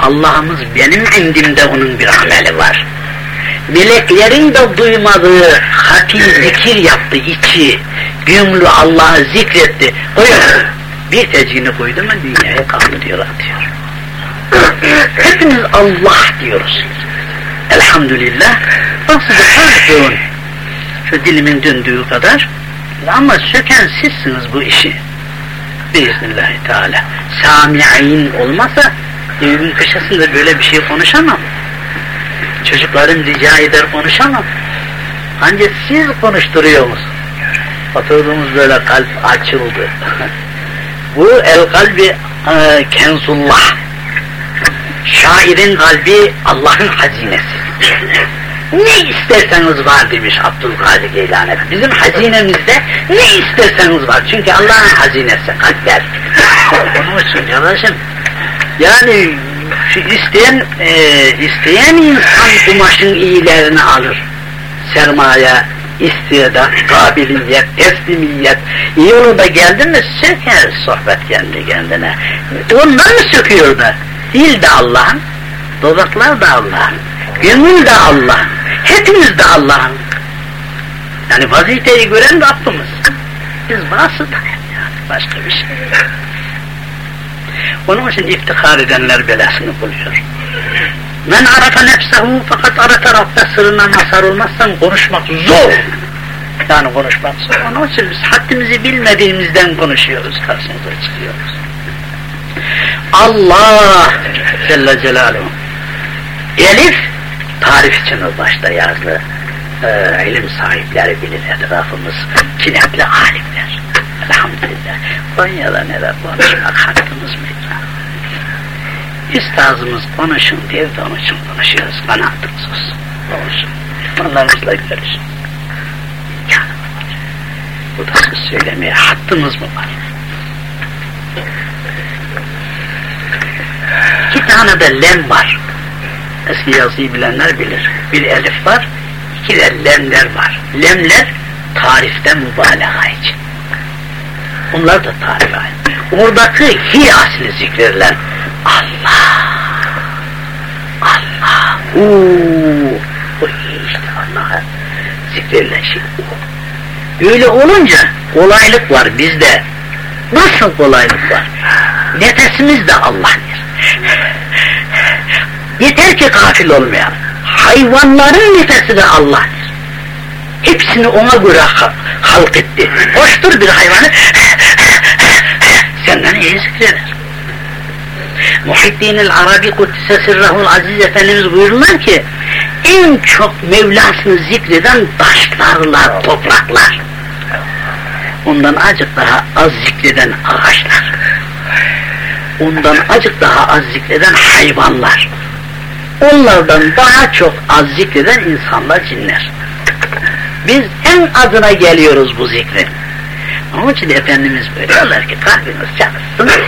Allah'ımız benim indimde onun bir ameli var. Meleklerin de duymadığı hati zikir yaptı içi, gümlü Allah'ı zikretti. Koyun. Bir tecini koydu mu dünyaya kaldırıyor atıyor. Hepimiz Allah diyoruz. Elhamdülillah Basıcı kalkın. Şu dilimin döndüğü kadar. Ama söken sizsiniz bu işi. Biiznillahü Teala. Sami'in olmasa evimin köşesinde böyle bir şey konuşamam. Çocuklarım rica eder konuşamam. Ancak siz konuşturuyorsunuz. Oturduğumuz böyle kalp açıldı. Bu el kalbi e, kenzullah. Şairin kalbi Allah'ın hazinesi. Ne isterseniz var demiş Abdülkadir Geylani. Bizim hazinemizde ne isterseniz var. Çünkü Allah'ın hazinesi kalpler. Onun için kardeşim yani isteyen e, isteyen insan kumaşın iyilerini alır. Sermaye, istidat, kabiliyet, teslimiyet, yolunda geldi mi söker sohbet kendi kendine. Ondan mı söküyor da? Dil de Allah'ın, dudaklar da Allah'ın, gönül de Allah'ın, hepimiz de Allah'ın. Yani vazifeyi gören Rabbimiz. Biz vasıtayız yani, başka bir şey yok. Onun için iftihar edenler belasını buluyor. Men arafa nefsehu fakat arafa Rabbe sırrına mazhar olmazsan konuşmak zor. Yani konuşmak zor. Onun için biz haddimizi bilmediğimizden konuşuyoruz, karşımıza çıkıyoruz. Allah Celle Celaluhu. Elif tarif için o başta yazdı. Ee, ilim sahipleri bilir etrafımız. Kinetli alimler. Elhamdülillah. Konya'da neler konuşmak hakkımız mı? Üstazımız konuşun diye de onun için konuşuyoruz. Kanaatımız olsun. Olsun. Onlarımızla görüşün. Bu da söz söylemeye hattımız mı var? De lem var. Eski yazıyı bilenler bilir. Bir elif var, iki de lemler var. Lemler tarifte mübalağa için. Onlar da tarif aynı. Oradaki hi asli zikredilen Allah. Allah. Uuu. O işte Allah'a zikredilen şey o. Öyle olunca kolaylık var bizde. Nasıl kolaylık var? Nefesimiz de Allah'dır. Yeter ki gafil olmayalım. Hayvanların nefesi de Allah'dır. Hepsini ona göre halk etti. Hoştur bir hayvanı senden iyi zikreder. Muhiddin-i Arabi Kuddise Sirrahul Aziz Efendimiz buyururlar ki en çok Mevlasını zikreden taşlarlar, topraklar. Ondan azıcık daha az zikreden ağaçlar. Ondan azıcık daha az zikreden hayvanlar. Onlardan daha çok az zikreden insanlar, cinler. Biz en adına geliyoruz bu zikrin. Onun için Efendimiz buyuruyorlar ki kalbiniz çalışsın.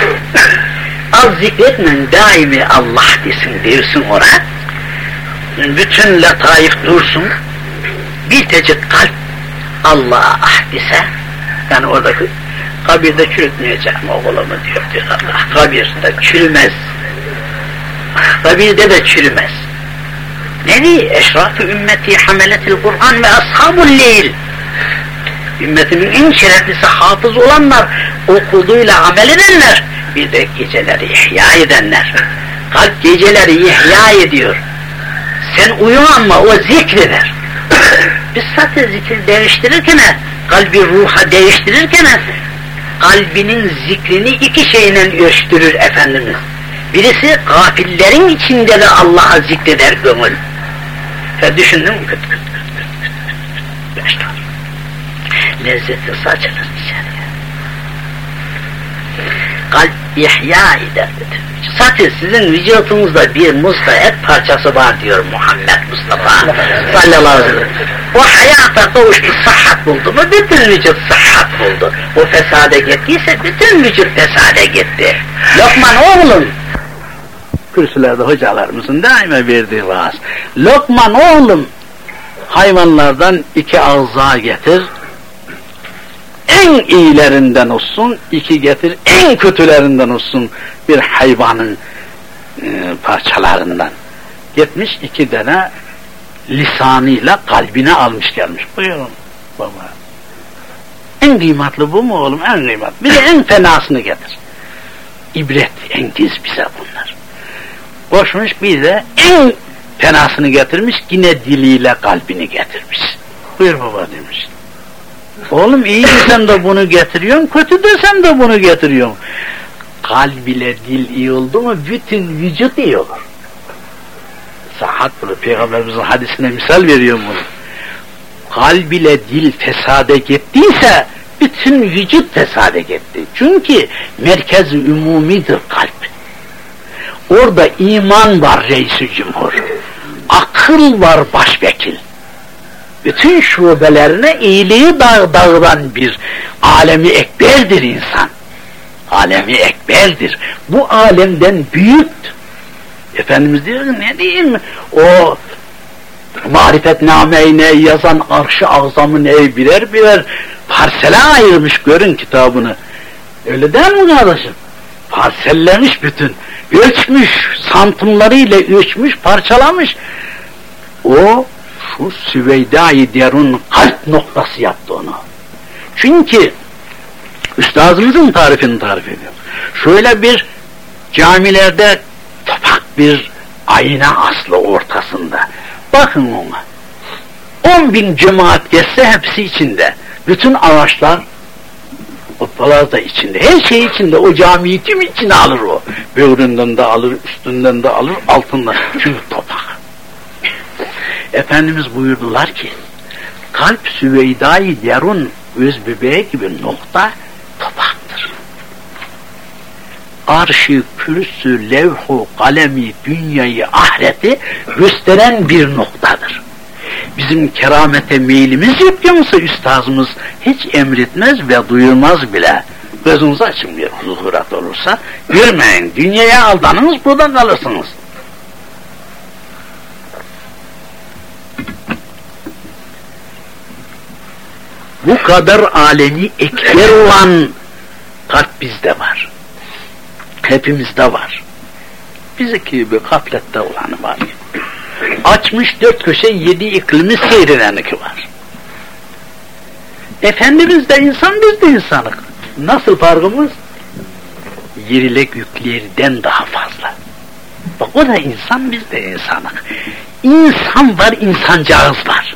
Az zikretme daimi Allah desin diyorsun ona. Bütün letaif dursun. Bir tecik kalp Allah'a ah dese yani oradaki kabirde çürütmeyeceğim oğlumu diyor diyor Allah. Kabirde çürümez. Kabirde de çürümez. Nevi eşrafı ümmeti hameletil Kur'an ve ashabul leyl. Ümmetimin en şereflisi hafız olanlar, okuduğuyla amel edenler, bir de geceleri ihya edenler. Kalp geceleri ihya ediyor. Sen uyu ama o zikreder. Biz zaten zikir değiştirirken, kalbi ruha değiştirirken, kalbinin zikrini iki şeyle ölçtürür Efendimiz. Birisi gafillerin içinde de Allah'a zikreder gönül. Ve düşündüm küt küt küt küt başlar. Lezzeti saçılır içeriye. Kalp ihya eder dedi. Zaten sizin vücudunuzda bir musta et parçası var diyor Muhammed Mustafa sallallahu aleyhi ve sellem. O hayata kavuştu, sıhhat buldu mu bütün vücut sıhhat buldu. O fesade gittiyse bütün vücut fesade gitti. Lokman oğlum kürsülerde hocalarımızın daima verdiği vaaz. Lokman oğlum hayvanlardan iki ağza getir, en iyilerinden olsun, iki getir, en kötülerinden olsun bir hayvanın e, parçalarından. Gitmiş iki tane lisanıyla kalbine almış gelmiş. Buyurun baba. En kıymetli bu mu oğlum? En kıymetli. Bir de en fenasını getir. İbret, engiz bize bunlar. Koşmuş bir de en Fenasını getirmiş, yine diliyle kalbini getirmiş. Buyur baba demiş. Oğlum iyi desem de bunu getiriyorum, kötü desem de bunu getiriyorum. Kalb ile dil iyi oldu mu bütün vücut iyi olur. Sahat bunu Peygamberimizin hadisine misal veriyorum bunu. Kalb ile dil fesade gittiyse bütün vücut fesade gitti. Çünkü merkez umumidir kalp. Orada iman var reisi cumhur. Akıl var başvekil. Bütün şubelerine iyiliği dağ bir alemi ekberdir insan. Alemi ekberdir. Bu alemden büyüktür. Efendimiz diyor ne diyeyim o marifetnameyi ne yazan arşı azamı ne birer birer parsele ayırmış görün kitabını. Öyle değil mi kardeşim? Parsellemiş bütün. Ölçmüş, santimlarıyla ölçmüş, parçalamış. O şu Süveyda-i Derun kalp noktası yaptı onu. Çünkü üstazımızın tarifini tarif ediyor. Şöyle bir camilerde topak bir ayna aslı ortasında. Bakın ona. On bin cemaat geçse hepsi içinde. Bütün ağaçlar Kutbalar da içinde, her şey içinde, o camiyi tüm içine alır o. Böğründen de alır, üstünden de alır, altından. Çünkü topak. Efendimiz buyurdular ki, kalp süveyda-i derun öz bebeği gibi nokta topaktır. Arşı, kürsü, levhu, kalemi, dünyayı, ahireti gösteren bir noktadır bizim keramete meylimiz yok yoksa üstazımız hiç emretmez ve duyurmaz bile. Gözünüzü açın bir zuhurat olursa. Görmeyin, dünyaya aldanınız burada kalırsınız. Bu kadar alemi ekber olan kalp bizde var. Hepimizde var. Bizdeki gibi gaflette olanı var açmış dört köşe yedi iklimi seyredenlik var. Efendimiz de insan biz de insanık. Nasıl farkımız? Yerile göklerden daha fazla. Bak o da insan biz de insanık. İnsan var insancağız var.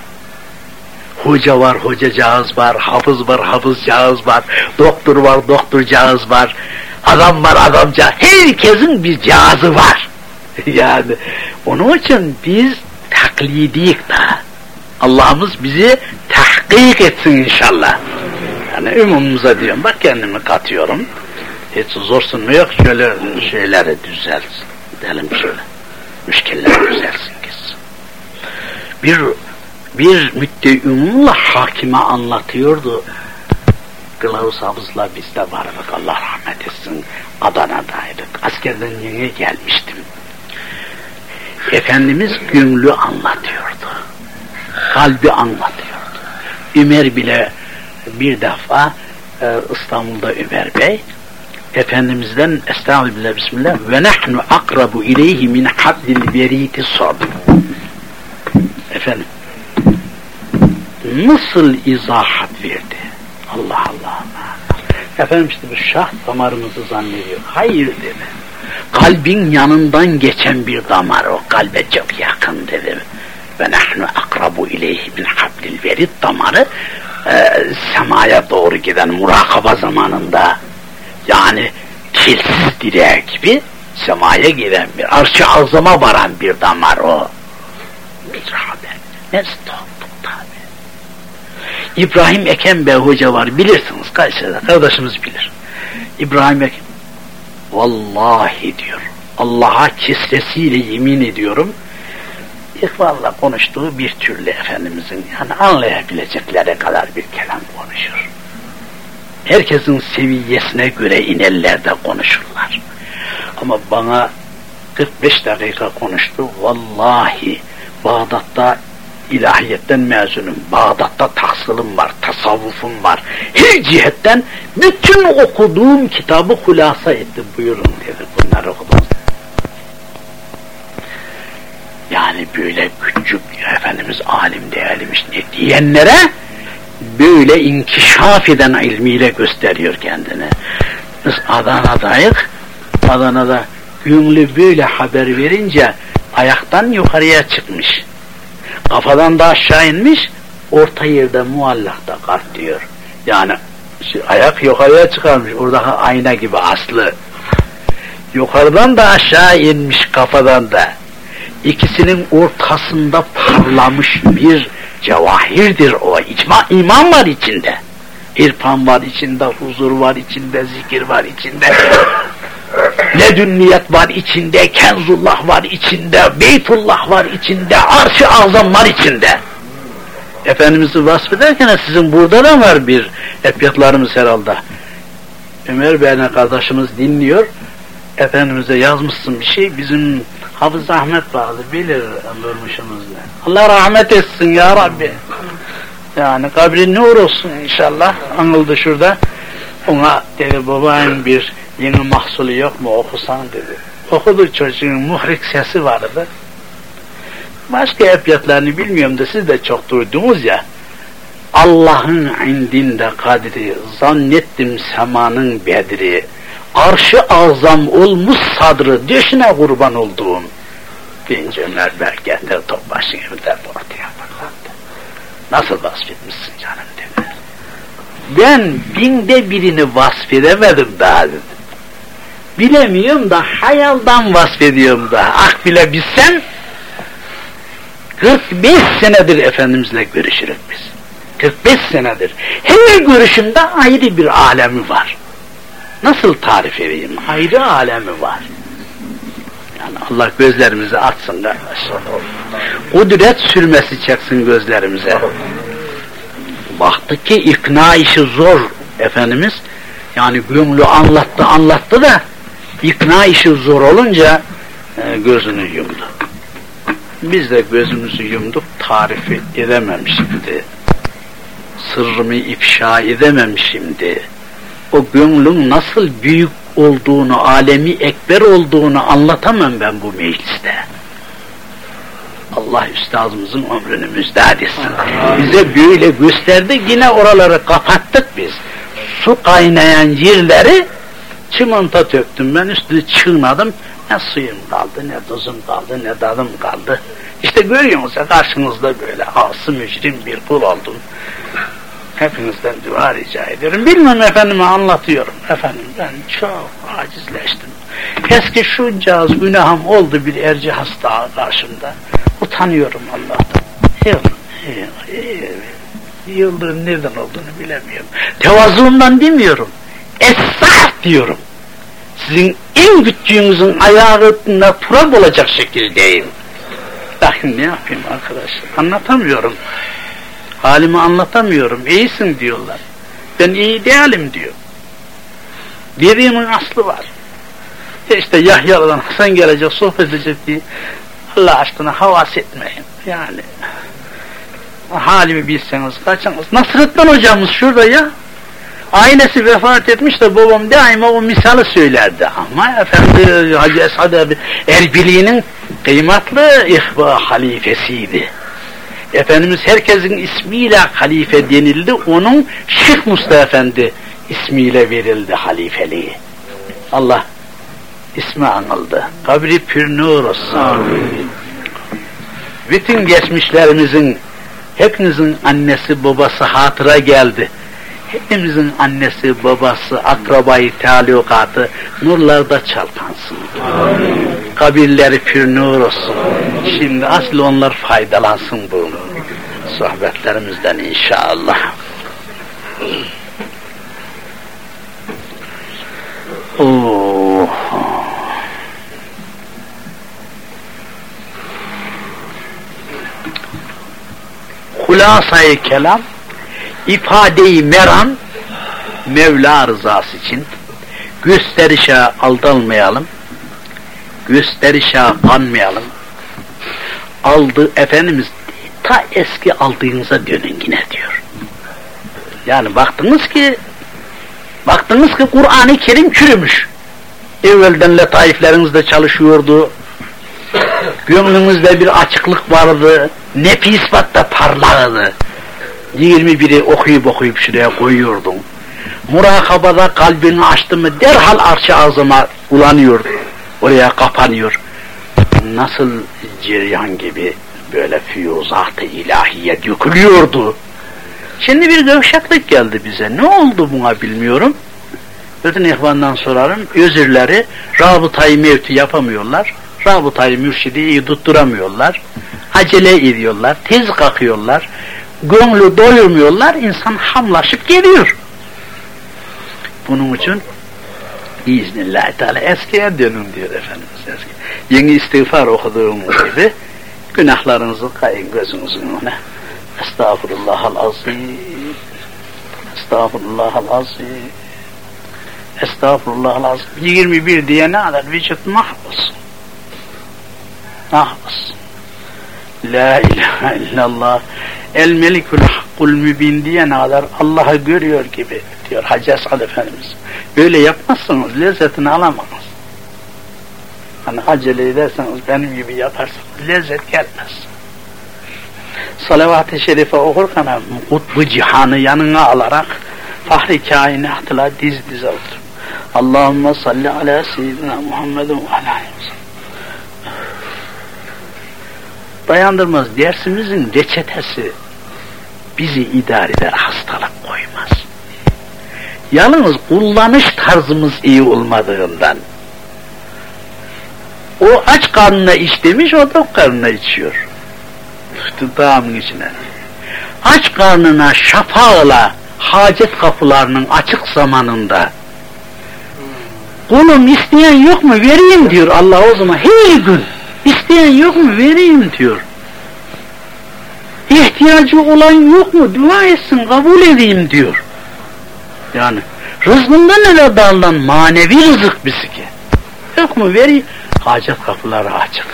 Hoca var hocacağız var, hafız var hafızcağız var, doktor var doktorcağız var, adam var adamcağız. Herkesin bir cihazı var. yani onun için biz taklidik da. Allah'ımız bizi tahkik etsin inşallah. Yani umumumuza diyorum. Bak kendimi katıyorum. Hiç zorsun yok şöyle şeyleri düzelsin. Delim şöyle. Müşkiller düzelsin gitsin. Bir bir müddeumla hakime anlatıyordu. Kılavuz Havuz'la biz de vardık Allah rahmet etsin. Adana'daydık. Askerden yeni gelmiştim. Efendimiz gönlü anlatıyordu. Kalbi anlatıyordu. Ömer bile bir defa e, İstanbul'da Ömer Bey Efendimiz'den Estağfirullah Bismillah ve nahnu akrabu ileyhi min haddil veriti sordu. Efendim nasıl izahat verdi? Allah Allah Allah. Efendim işte bu şah damarımızı zannediyor. Hayır dedi kalbin yanından geçen bir damar o kalbe çok yakın dedim. Ve nahnu akrabu ileyhi min hablil verid damarı e, semaya doğru giden murakaba zamanında yani kilsiz direği gibi semaya giden bir arşı azama varan bir damar o. Bir haber. Mesut olduk tabi. İbrahim Eken Bey Hoca var bilirsiniz Kayseri'de kardeşimiz bilir. İbrahim Eken Vallahi diyor. Allah'a kisresiyle yemin ediyorum. İkbal'la konuştuğu bir türlü Efendimizin yani anlayabilecekleri kadar bir kelam konuşur. Herkesin seviyesine göre inellerde konuşurlar. Ama bana 45 dakika konuştu. Vallahi Bağdat'ta ilahiyetten mezunum. Bağdat'ta tahsilim var, tasavvufum var. Her cihetten bütün okuduğum kitabı hulasa ettim. Buyurun dedi bunları okudum. Yani böyle küçük Efendimiz alim değerliymiş ne diyenlere böyle inkişaf eden ilmiyle gösteriyor kendini. Biz Adana'dayız. Adana'da Gümlü böyle haber verince ayaktan yukarıya çıkmış. Kafadan da aşağı inmiş, orta yerde muallakta kalp diyor. Yani ayak yukarıya çıkarmış, orada ayna gibi aslı. Yukarıdan da aşağı inmiş kafadan da. İkisinin ortasında parlamış bir cevahirdir o. İcma, iman var içinde. İrfan var içinde, huzur var içinde, zikir var içinde. Ledünniyet var içinde, Kenzullah var içinde, Beytullah var içinde, Arş-ı Azam var içinde. Efendimiz'i vasfederken sizin burada da var bir epyatlarımız herhalde. Ömer Bey'le kardeşimiz dinliyor. Efendimiz'e yazmışsın bir şey. Bizim Hafız Ahmet vardı bilir durmuşumuzda. Allah rahmet etsin ya Rabbi. Yani kabrin nur olsun inşallah. Anıldı şurada. Ona dedi babanın bir yeni mahsulü yok mu okusan dedi. Okudu çocuğun muhrik sesi vardı. Başka epyatlarını bilmiyorum da siz de çok duydunuz ya. Allah'ın indinde kadri, zannettim semanın bedri, arşı azam olmuş sadrı, döşüne kurban olduğum. Deyince Ömer Bey getir top başını evde ortaya fırlattı. Nasıl vasfetmişsin canım dedi. Ben binde birini vasfedemedim daha dedi. Bilemiyorum da hayaldan vasfediyorum da. Ah bile bilsem 45 senedir Efendimizle görüşürüz biz. 45 senedir. Her görüşümde ayrı bir alemi var. Nasıl tarif edeyim? Ayrı alemi var. Yani Allah gözlerimizi açsın kardeşler. Kudret sürmesi çeksin gözlerimize. Baktık ki ikna işi zor Efendimiz. Yani gümlü anlattı anlattı da ikna işi zor olunca e, gözünü yumdu. Biz de gözümüzü yumduk, tarif edememişimdi. Sırrımı ifşa edememişimdi. O gönlün nasıl büyük olduğunu, alemi ekber olduğunu anlatamam ben bu mecliste. Allah üstazımızın ömrünü müjdat etsin. Bize böyle gösterdi, yine oraları kapattık biz. Su kaynayan yerleri çimanta töktüm ben, üstüne çığnadım, ne suyum kaldı, ne tuzum kaldı, ne tadım kaldı. İşte görüyorsunuz karşınızda böyle ası mücrim bir kul oldum. Hepinizden dua rica ediyorum. Bilmem efendime anlatıyorum. Efendim ben çok acizleştim. Eski şunca az günahım oldu bir erci hasta karşımda. Utanıyorum Allah'tan. Yıldırım nereden olduğunu bilemiyorum. Tevazuumdan demiyorum. Esas diyorum. Sizin en küçüğünüzün ayağı altında turab olacak şekildeyim. Lakin ne yapayım arkadaş? Anlatamıyorum. Halimi anlatamıyorum. İyisin diyorlar. Ben iyi değilim diyor. Dediğimin aslı var. E işte Yahya'dan Hasan gelecek, sohbet edecek diye Allah aşkına havas etmeyin. Yani halimi bilseniz kaçınız. Nasrettin hocamız şurada ya. Ailesi vefat etmiş de babam daima o misali söylerdi. Ama efendi Hacı Esad abi Erbili'nin kıymetli ihva halifesiydi. Efendimiz herkesin ismiyle halife denildi. Onun Şeyh Mustafa Efendi ismiyle verildi halifeliği. Allah ismi anıldı. Kabri pür nur olsun. Bütün geçmişlerimizin hepinizin annesi babası hatıra geldi. Hepimizin annesi, babası, akrabayı, talukatı nurlarda çalkansın. Amin. Kabirleri pür nur olsun. Şimdi aslı onlar faydalansın bu sohbetlerimizden inşallah. Oh. Hulasayı kelam ifadeyi meram Mevla rızası için. Gösterişe aldanmayalım. Gösterişe kanmayalım aldı Efendimiz ta eski aldığınıza dönün yine diyor. Yani baktınız ki baktınız ki Kur'an-ı Kerim çürümüş. Evvelden letaiflerinizde çalışıyordu. Gönlünüzde bir açıklık vardı. Nefis batta parlardı 21'i okuyup okuyup şuraya koyuyordum. Murakabada kalbini açtı mı derhal arş ağzıma ulanıyor. Oraya kapanıyor. nasıl ceryan gibi böyle füyuzat-ı ilahiye dökülüyordu. Şimdi bir gevşeklik geldi bize. Ne oldu buna bilmiyorum. Bütün ihvandan sorarım. Özürleri rabıtayı mevti yapamıyorlar. Rabıtayı mürşidi iyi tutturamıyorlar. Acele ediyorlar. Tez kalkıyorlar. Gönlü doyurmuyorlar. İnsan hamlaşıp geliyor. Bunun için İznillah Teala eskiye dönün diyor Efendimiz. Eski. Yeni istiğfar okuduğumuz gibi günahlarınızı kayın gözünüzün önüne. Estağfurullahal azim. Estağfurullahal azim. Estağfurullahal azim. 21 diye ne kadar vücut mahvus. Mahvus. La ilahe illallah. El melikul hakkul mübin diye ne kadar Allah'ı görüyor gibi diyor Hacı Esad Efendimiz. Böyle yapmazsanız lezzetini alamazsınız. Hani acele ederseniz benim gibi yaparsanız lezzet gelmez. Salavat-ı Şerife okurken kutbu cihanı yanına alarak fahri kainatla diz dize otur. Allahümme salli ala seyyidina Muhammedun ve ala Dayandırmaz dersimizin reçetesi bizi idare eder hastalık koymaz. Yalnız kullanış tarzımız iyi olmadığından o aç karnına iç demiş, o tok karnına içiyor. Dudağımın içine. Aç karnına şafağla hacet kapılarının açık zamanında kulum isteyen yok mu vereyim diyor Allah o zaman her gün isteyen yok mu? Vereyim diyor. İhtiyacı olan yok mu? Dua etsin kabul edeyim diyor. Yani rızkında neler dağılan manevi rızık ki? Yok mu? Vereyim hacet kapıları açık.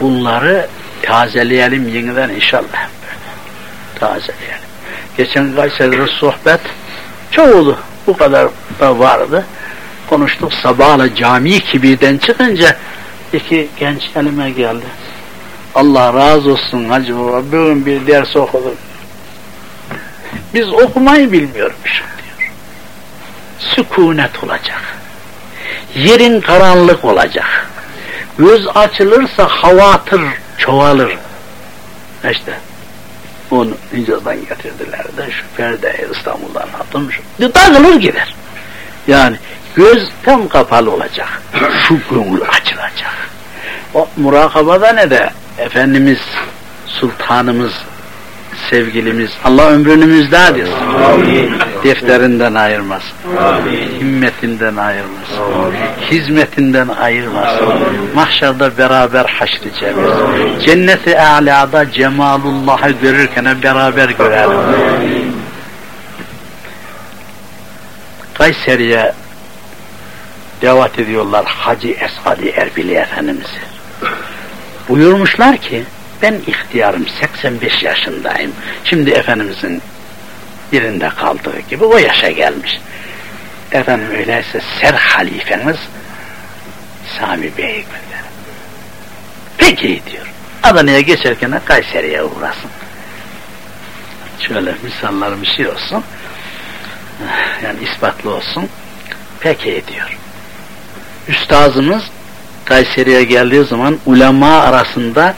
Bunları tazeleyelim yeniden inşallah. Tazeleyelim. Geçen Kayseri'de sohbet çoğulu bu kadar da vardı. Konuştuk. Sabahla cami kibirden çıkınca iki genç elime geldi. Allah razı olsun Hacı Baba bugün bir ders okudum. Biz okumayı bilmiyormuşuz diyor. Sükunet olacak. Yerin karanlık olacak. Göz açılırsa havatır çoğalır. İşte onu Hicaz'dan getirdiler de şu perde İstanbul'dan aldım şu dağılır gider. Yani göz tam kapalı olacak şu gönül açılacak o murakabada ne de Efendimiz Sultanımız sevgilimiz Allah ömrünü müjdat Defterinden ayırmaz. Himmetinden ayırmaz. Hizmetinden ayırmaz. Mahşerde beraber haşr cemiz. Cenneti alada cemalullah'ı görürken beraber görelim. Kayseri'ye davet ediyorlar Hacı Esadi Erbili Efendimiz'i. Buyurmuşlar ki ben ihtiyarım 85 yaşındayım. Şimdi Efendimizin birinde kaldığı gibi o yaşa gelmiş. Efendim öyleyse ser halifeniz Sami gönderin. Peki diyor. Adana'ya geçerken Kayseri'ye uğrasın. Şöyle misallar bir şey olsun. Yani ispatlı olsun. Peki diyor. Üstazımız Kayseri'ye geldiği zaman ulema arasında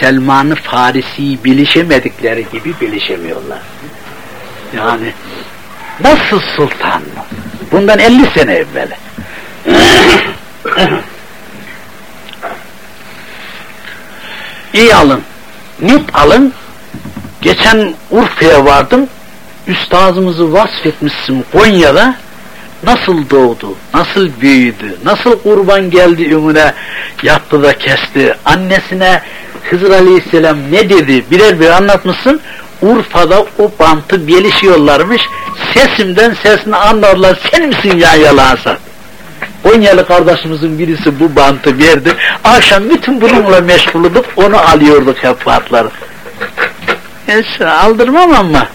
Selman-ı Farisi bilişemedikleri gibi bilişemiyorlar. Yani nasıl sultan? Bundan 50 sene evvel. İyi alın. Net alın. Geçen Urfa'ya vardım. Üstazımızı vasfetmişsin Konya'da. Nasıl doğdu, nasıl büyüdü, nasıl kurban geldi önüne yattı da kesti. Annesine Hızır Aleyhisselam ne dedi birer bir anlatmışsın. Urfa'da o bantı gelişiyorlarmış. Sesimden sesini anlarlar. Sen misin ya yalansa? Konyalı kardeşimizin birisi bu bantı verdi. Akşam bütün bununla meşgul olup onu alıyorduk hep bantları. Neyse aldırmam ama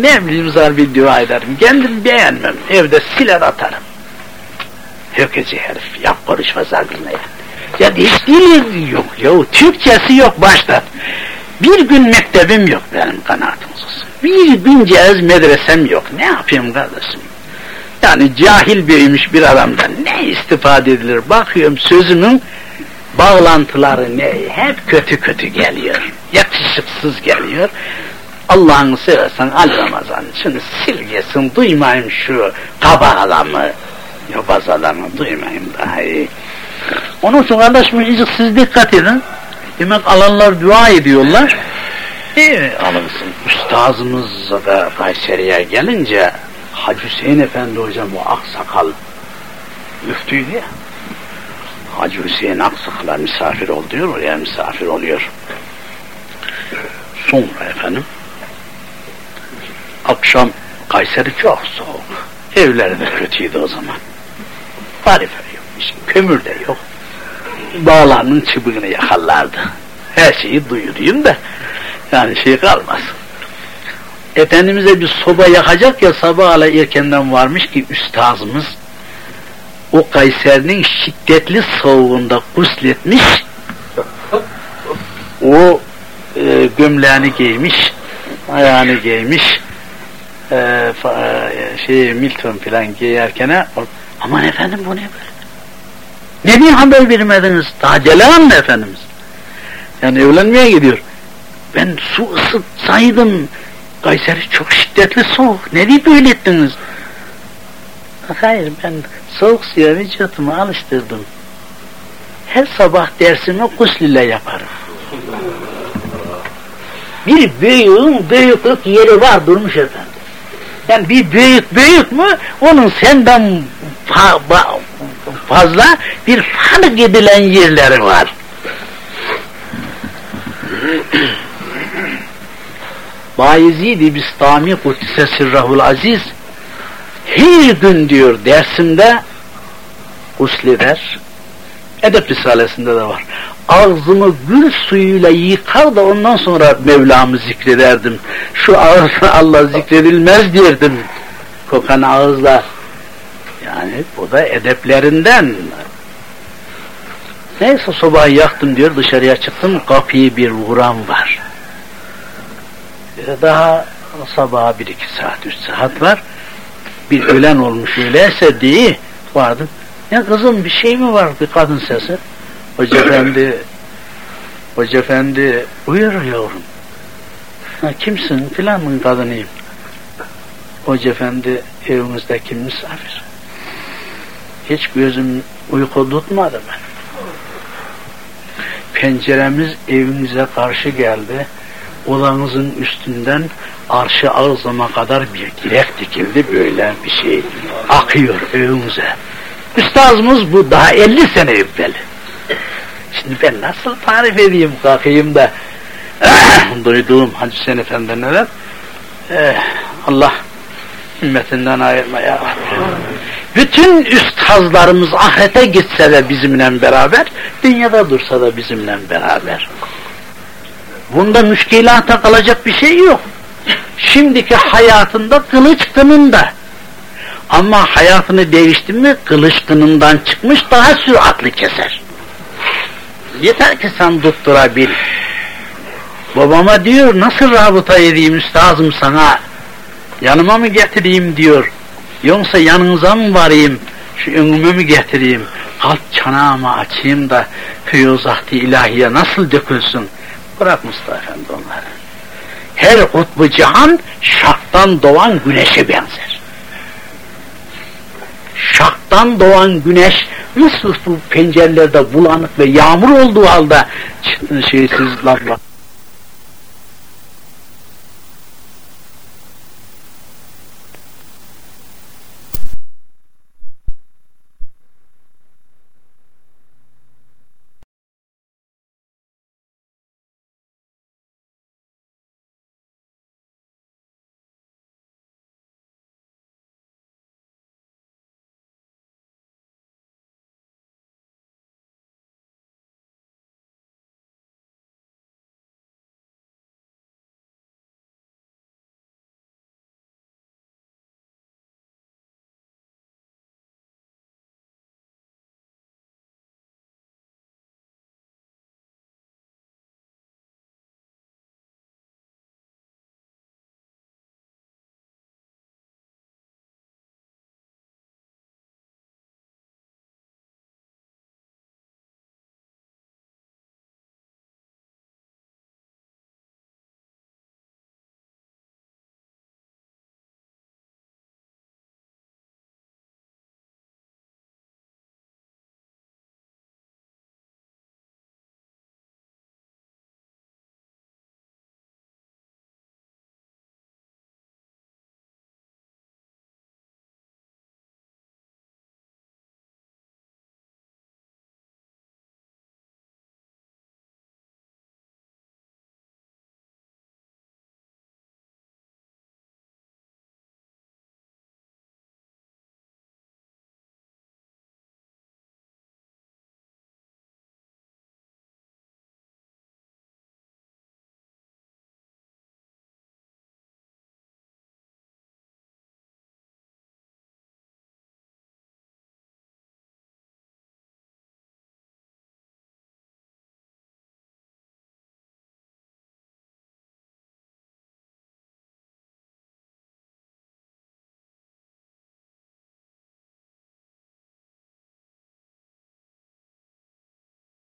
ne bileyim zar bir dua ederim. Kendim beğenmem. Evde siler atarım. Hökeci herif. Yap konuşma zargına ya. Ya hiç dili yok. Ya Türkçesi yok başta. Bir gün mektebim yok benim kanaatımız olsun. Bir gün cihaz medresem yok. Ne yapayım kardeşim? Yani cahil biriymiş bir adamdan ne istifade edilir? Bakıyorum sözünün bağlantıları ne? Hep kötü kötü geliyor. Yakışıksız geliyor. Allah'ını seversen Ali Ramazan şunu silgesin duymayayım şu kaba adamı. Yobaz adamı duymayayım daha iyi. Onun için kardeşim iyice siz dikkat edin. Demek alanlar dua ediyorlar. İyi alınsın. Üstazımız da Kayseri'ye gelince Hacı Hüseyin Efendi hocam o aksakal müftüydü ya. Hacı Hüseyin Aksakal'a misafir ol diyor, oraya misafir oluyor. Sonra efendim, akşam Kayseri çok soğuk. Evleri de kötüydü o zaman. Tarife yok, kömür de yok. Bağlarının çıbığını yakarlardı. Her şeyi duyurayım da, yani şey kalmaz. Efendimiz'e bir soba yakacak ya sabahla erkenden varmış ki üstazımız o Kayseri'nin şiddetli soğuğunda gusletmiş o e, gömleğini giymiş ayağını giymiş e, fa, şey Milton falan giyerken aman efendim bu ne böyle ne diye haber vermediniz daha mi efendimiz yani evlenmeye gidiyor ben su ısıtsaydım Kayseri çok şiddetli soğuk ne diye böyle ettiniz hayır ben soğuk suya vücudumu alıştırdım. Her sabah dersimi guslüle yaparım. Bir büyüğün büyüklük yeri var durmuş efendim. Yani bir büyük büyük mü onun senden fa fazla bir fark edilen yerleri var. Bayezid-i Bistami Kudüs'e Sirrahul Aziz her gün diyor dersimde usleder. Edep Risalesinde de var. Ağzımı gül suyuyla yıkar da ondan sonra Mevlam'ı zikrederdim. Şu ağızla Allah zikredilmez derdim. Kokan ağızla. Yani bu da edeplerinden. Neyse sobayı yaktım diyor dışarıya çıktım kapıyı bir vuran var. Daha sabaha bir iki saat üç saat var bir ölen olmuş öyleyse diye vardı. Ya kızım bir şey mi var bir kadın sesi? Hoca efendi Hoca efendi buyur yavrum. Ha, kimsin filanın kadınıyım. Hoca efendi evimizdeki misafir. Hiç gözüm uyku tutmadı ben. Penceremiz evimize karşı geldi. Odanızın üstünden arşı ağzıma kadar bir direk dikildi böyle bir şey akıyor evimize. Üstazımız bu daha 50 sene evvel. Şimdi ben nasıl tarif edeyim kalkayım da duyduğum Hacı Hüseyin Efendi neler? Eh, Allah ümmetinden ayırma ya Bütün üstazlarımız ahirete gitse de bizimle beraber, dünyada dursa da bizimle beraber. Bunda müşkilata kalacak bir şey yok şimdiki hayatında kılıç kınında. Ama hayatını değişti mi kılıç kınından çıkmış daha süratli keser. Yeter ki sen tutturabil. Babama diyor nasıl rabıta edeyim üstazım sana yanıma mı getireyim diyor. Yoksa yanınıza mı varayım şu önüme mi getireyim kalp çanağımı açayım da feyuzahti ilahiye nasıl dökülsün bırak Mustafa Efendi onları her kutbu cihan şaktan doğan güneşe benzer. Şaktan doğan güneş bu pencerelerde bulanık ve yağmur olduğu halde şeysiz lamba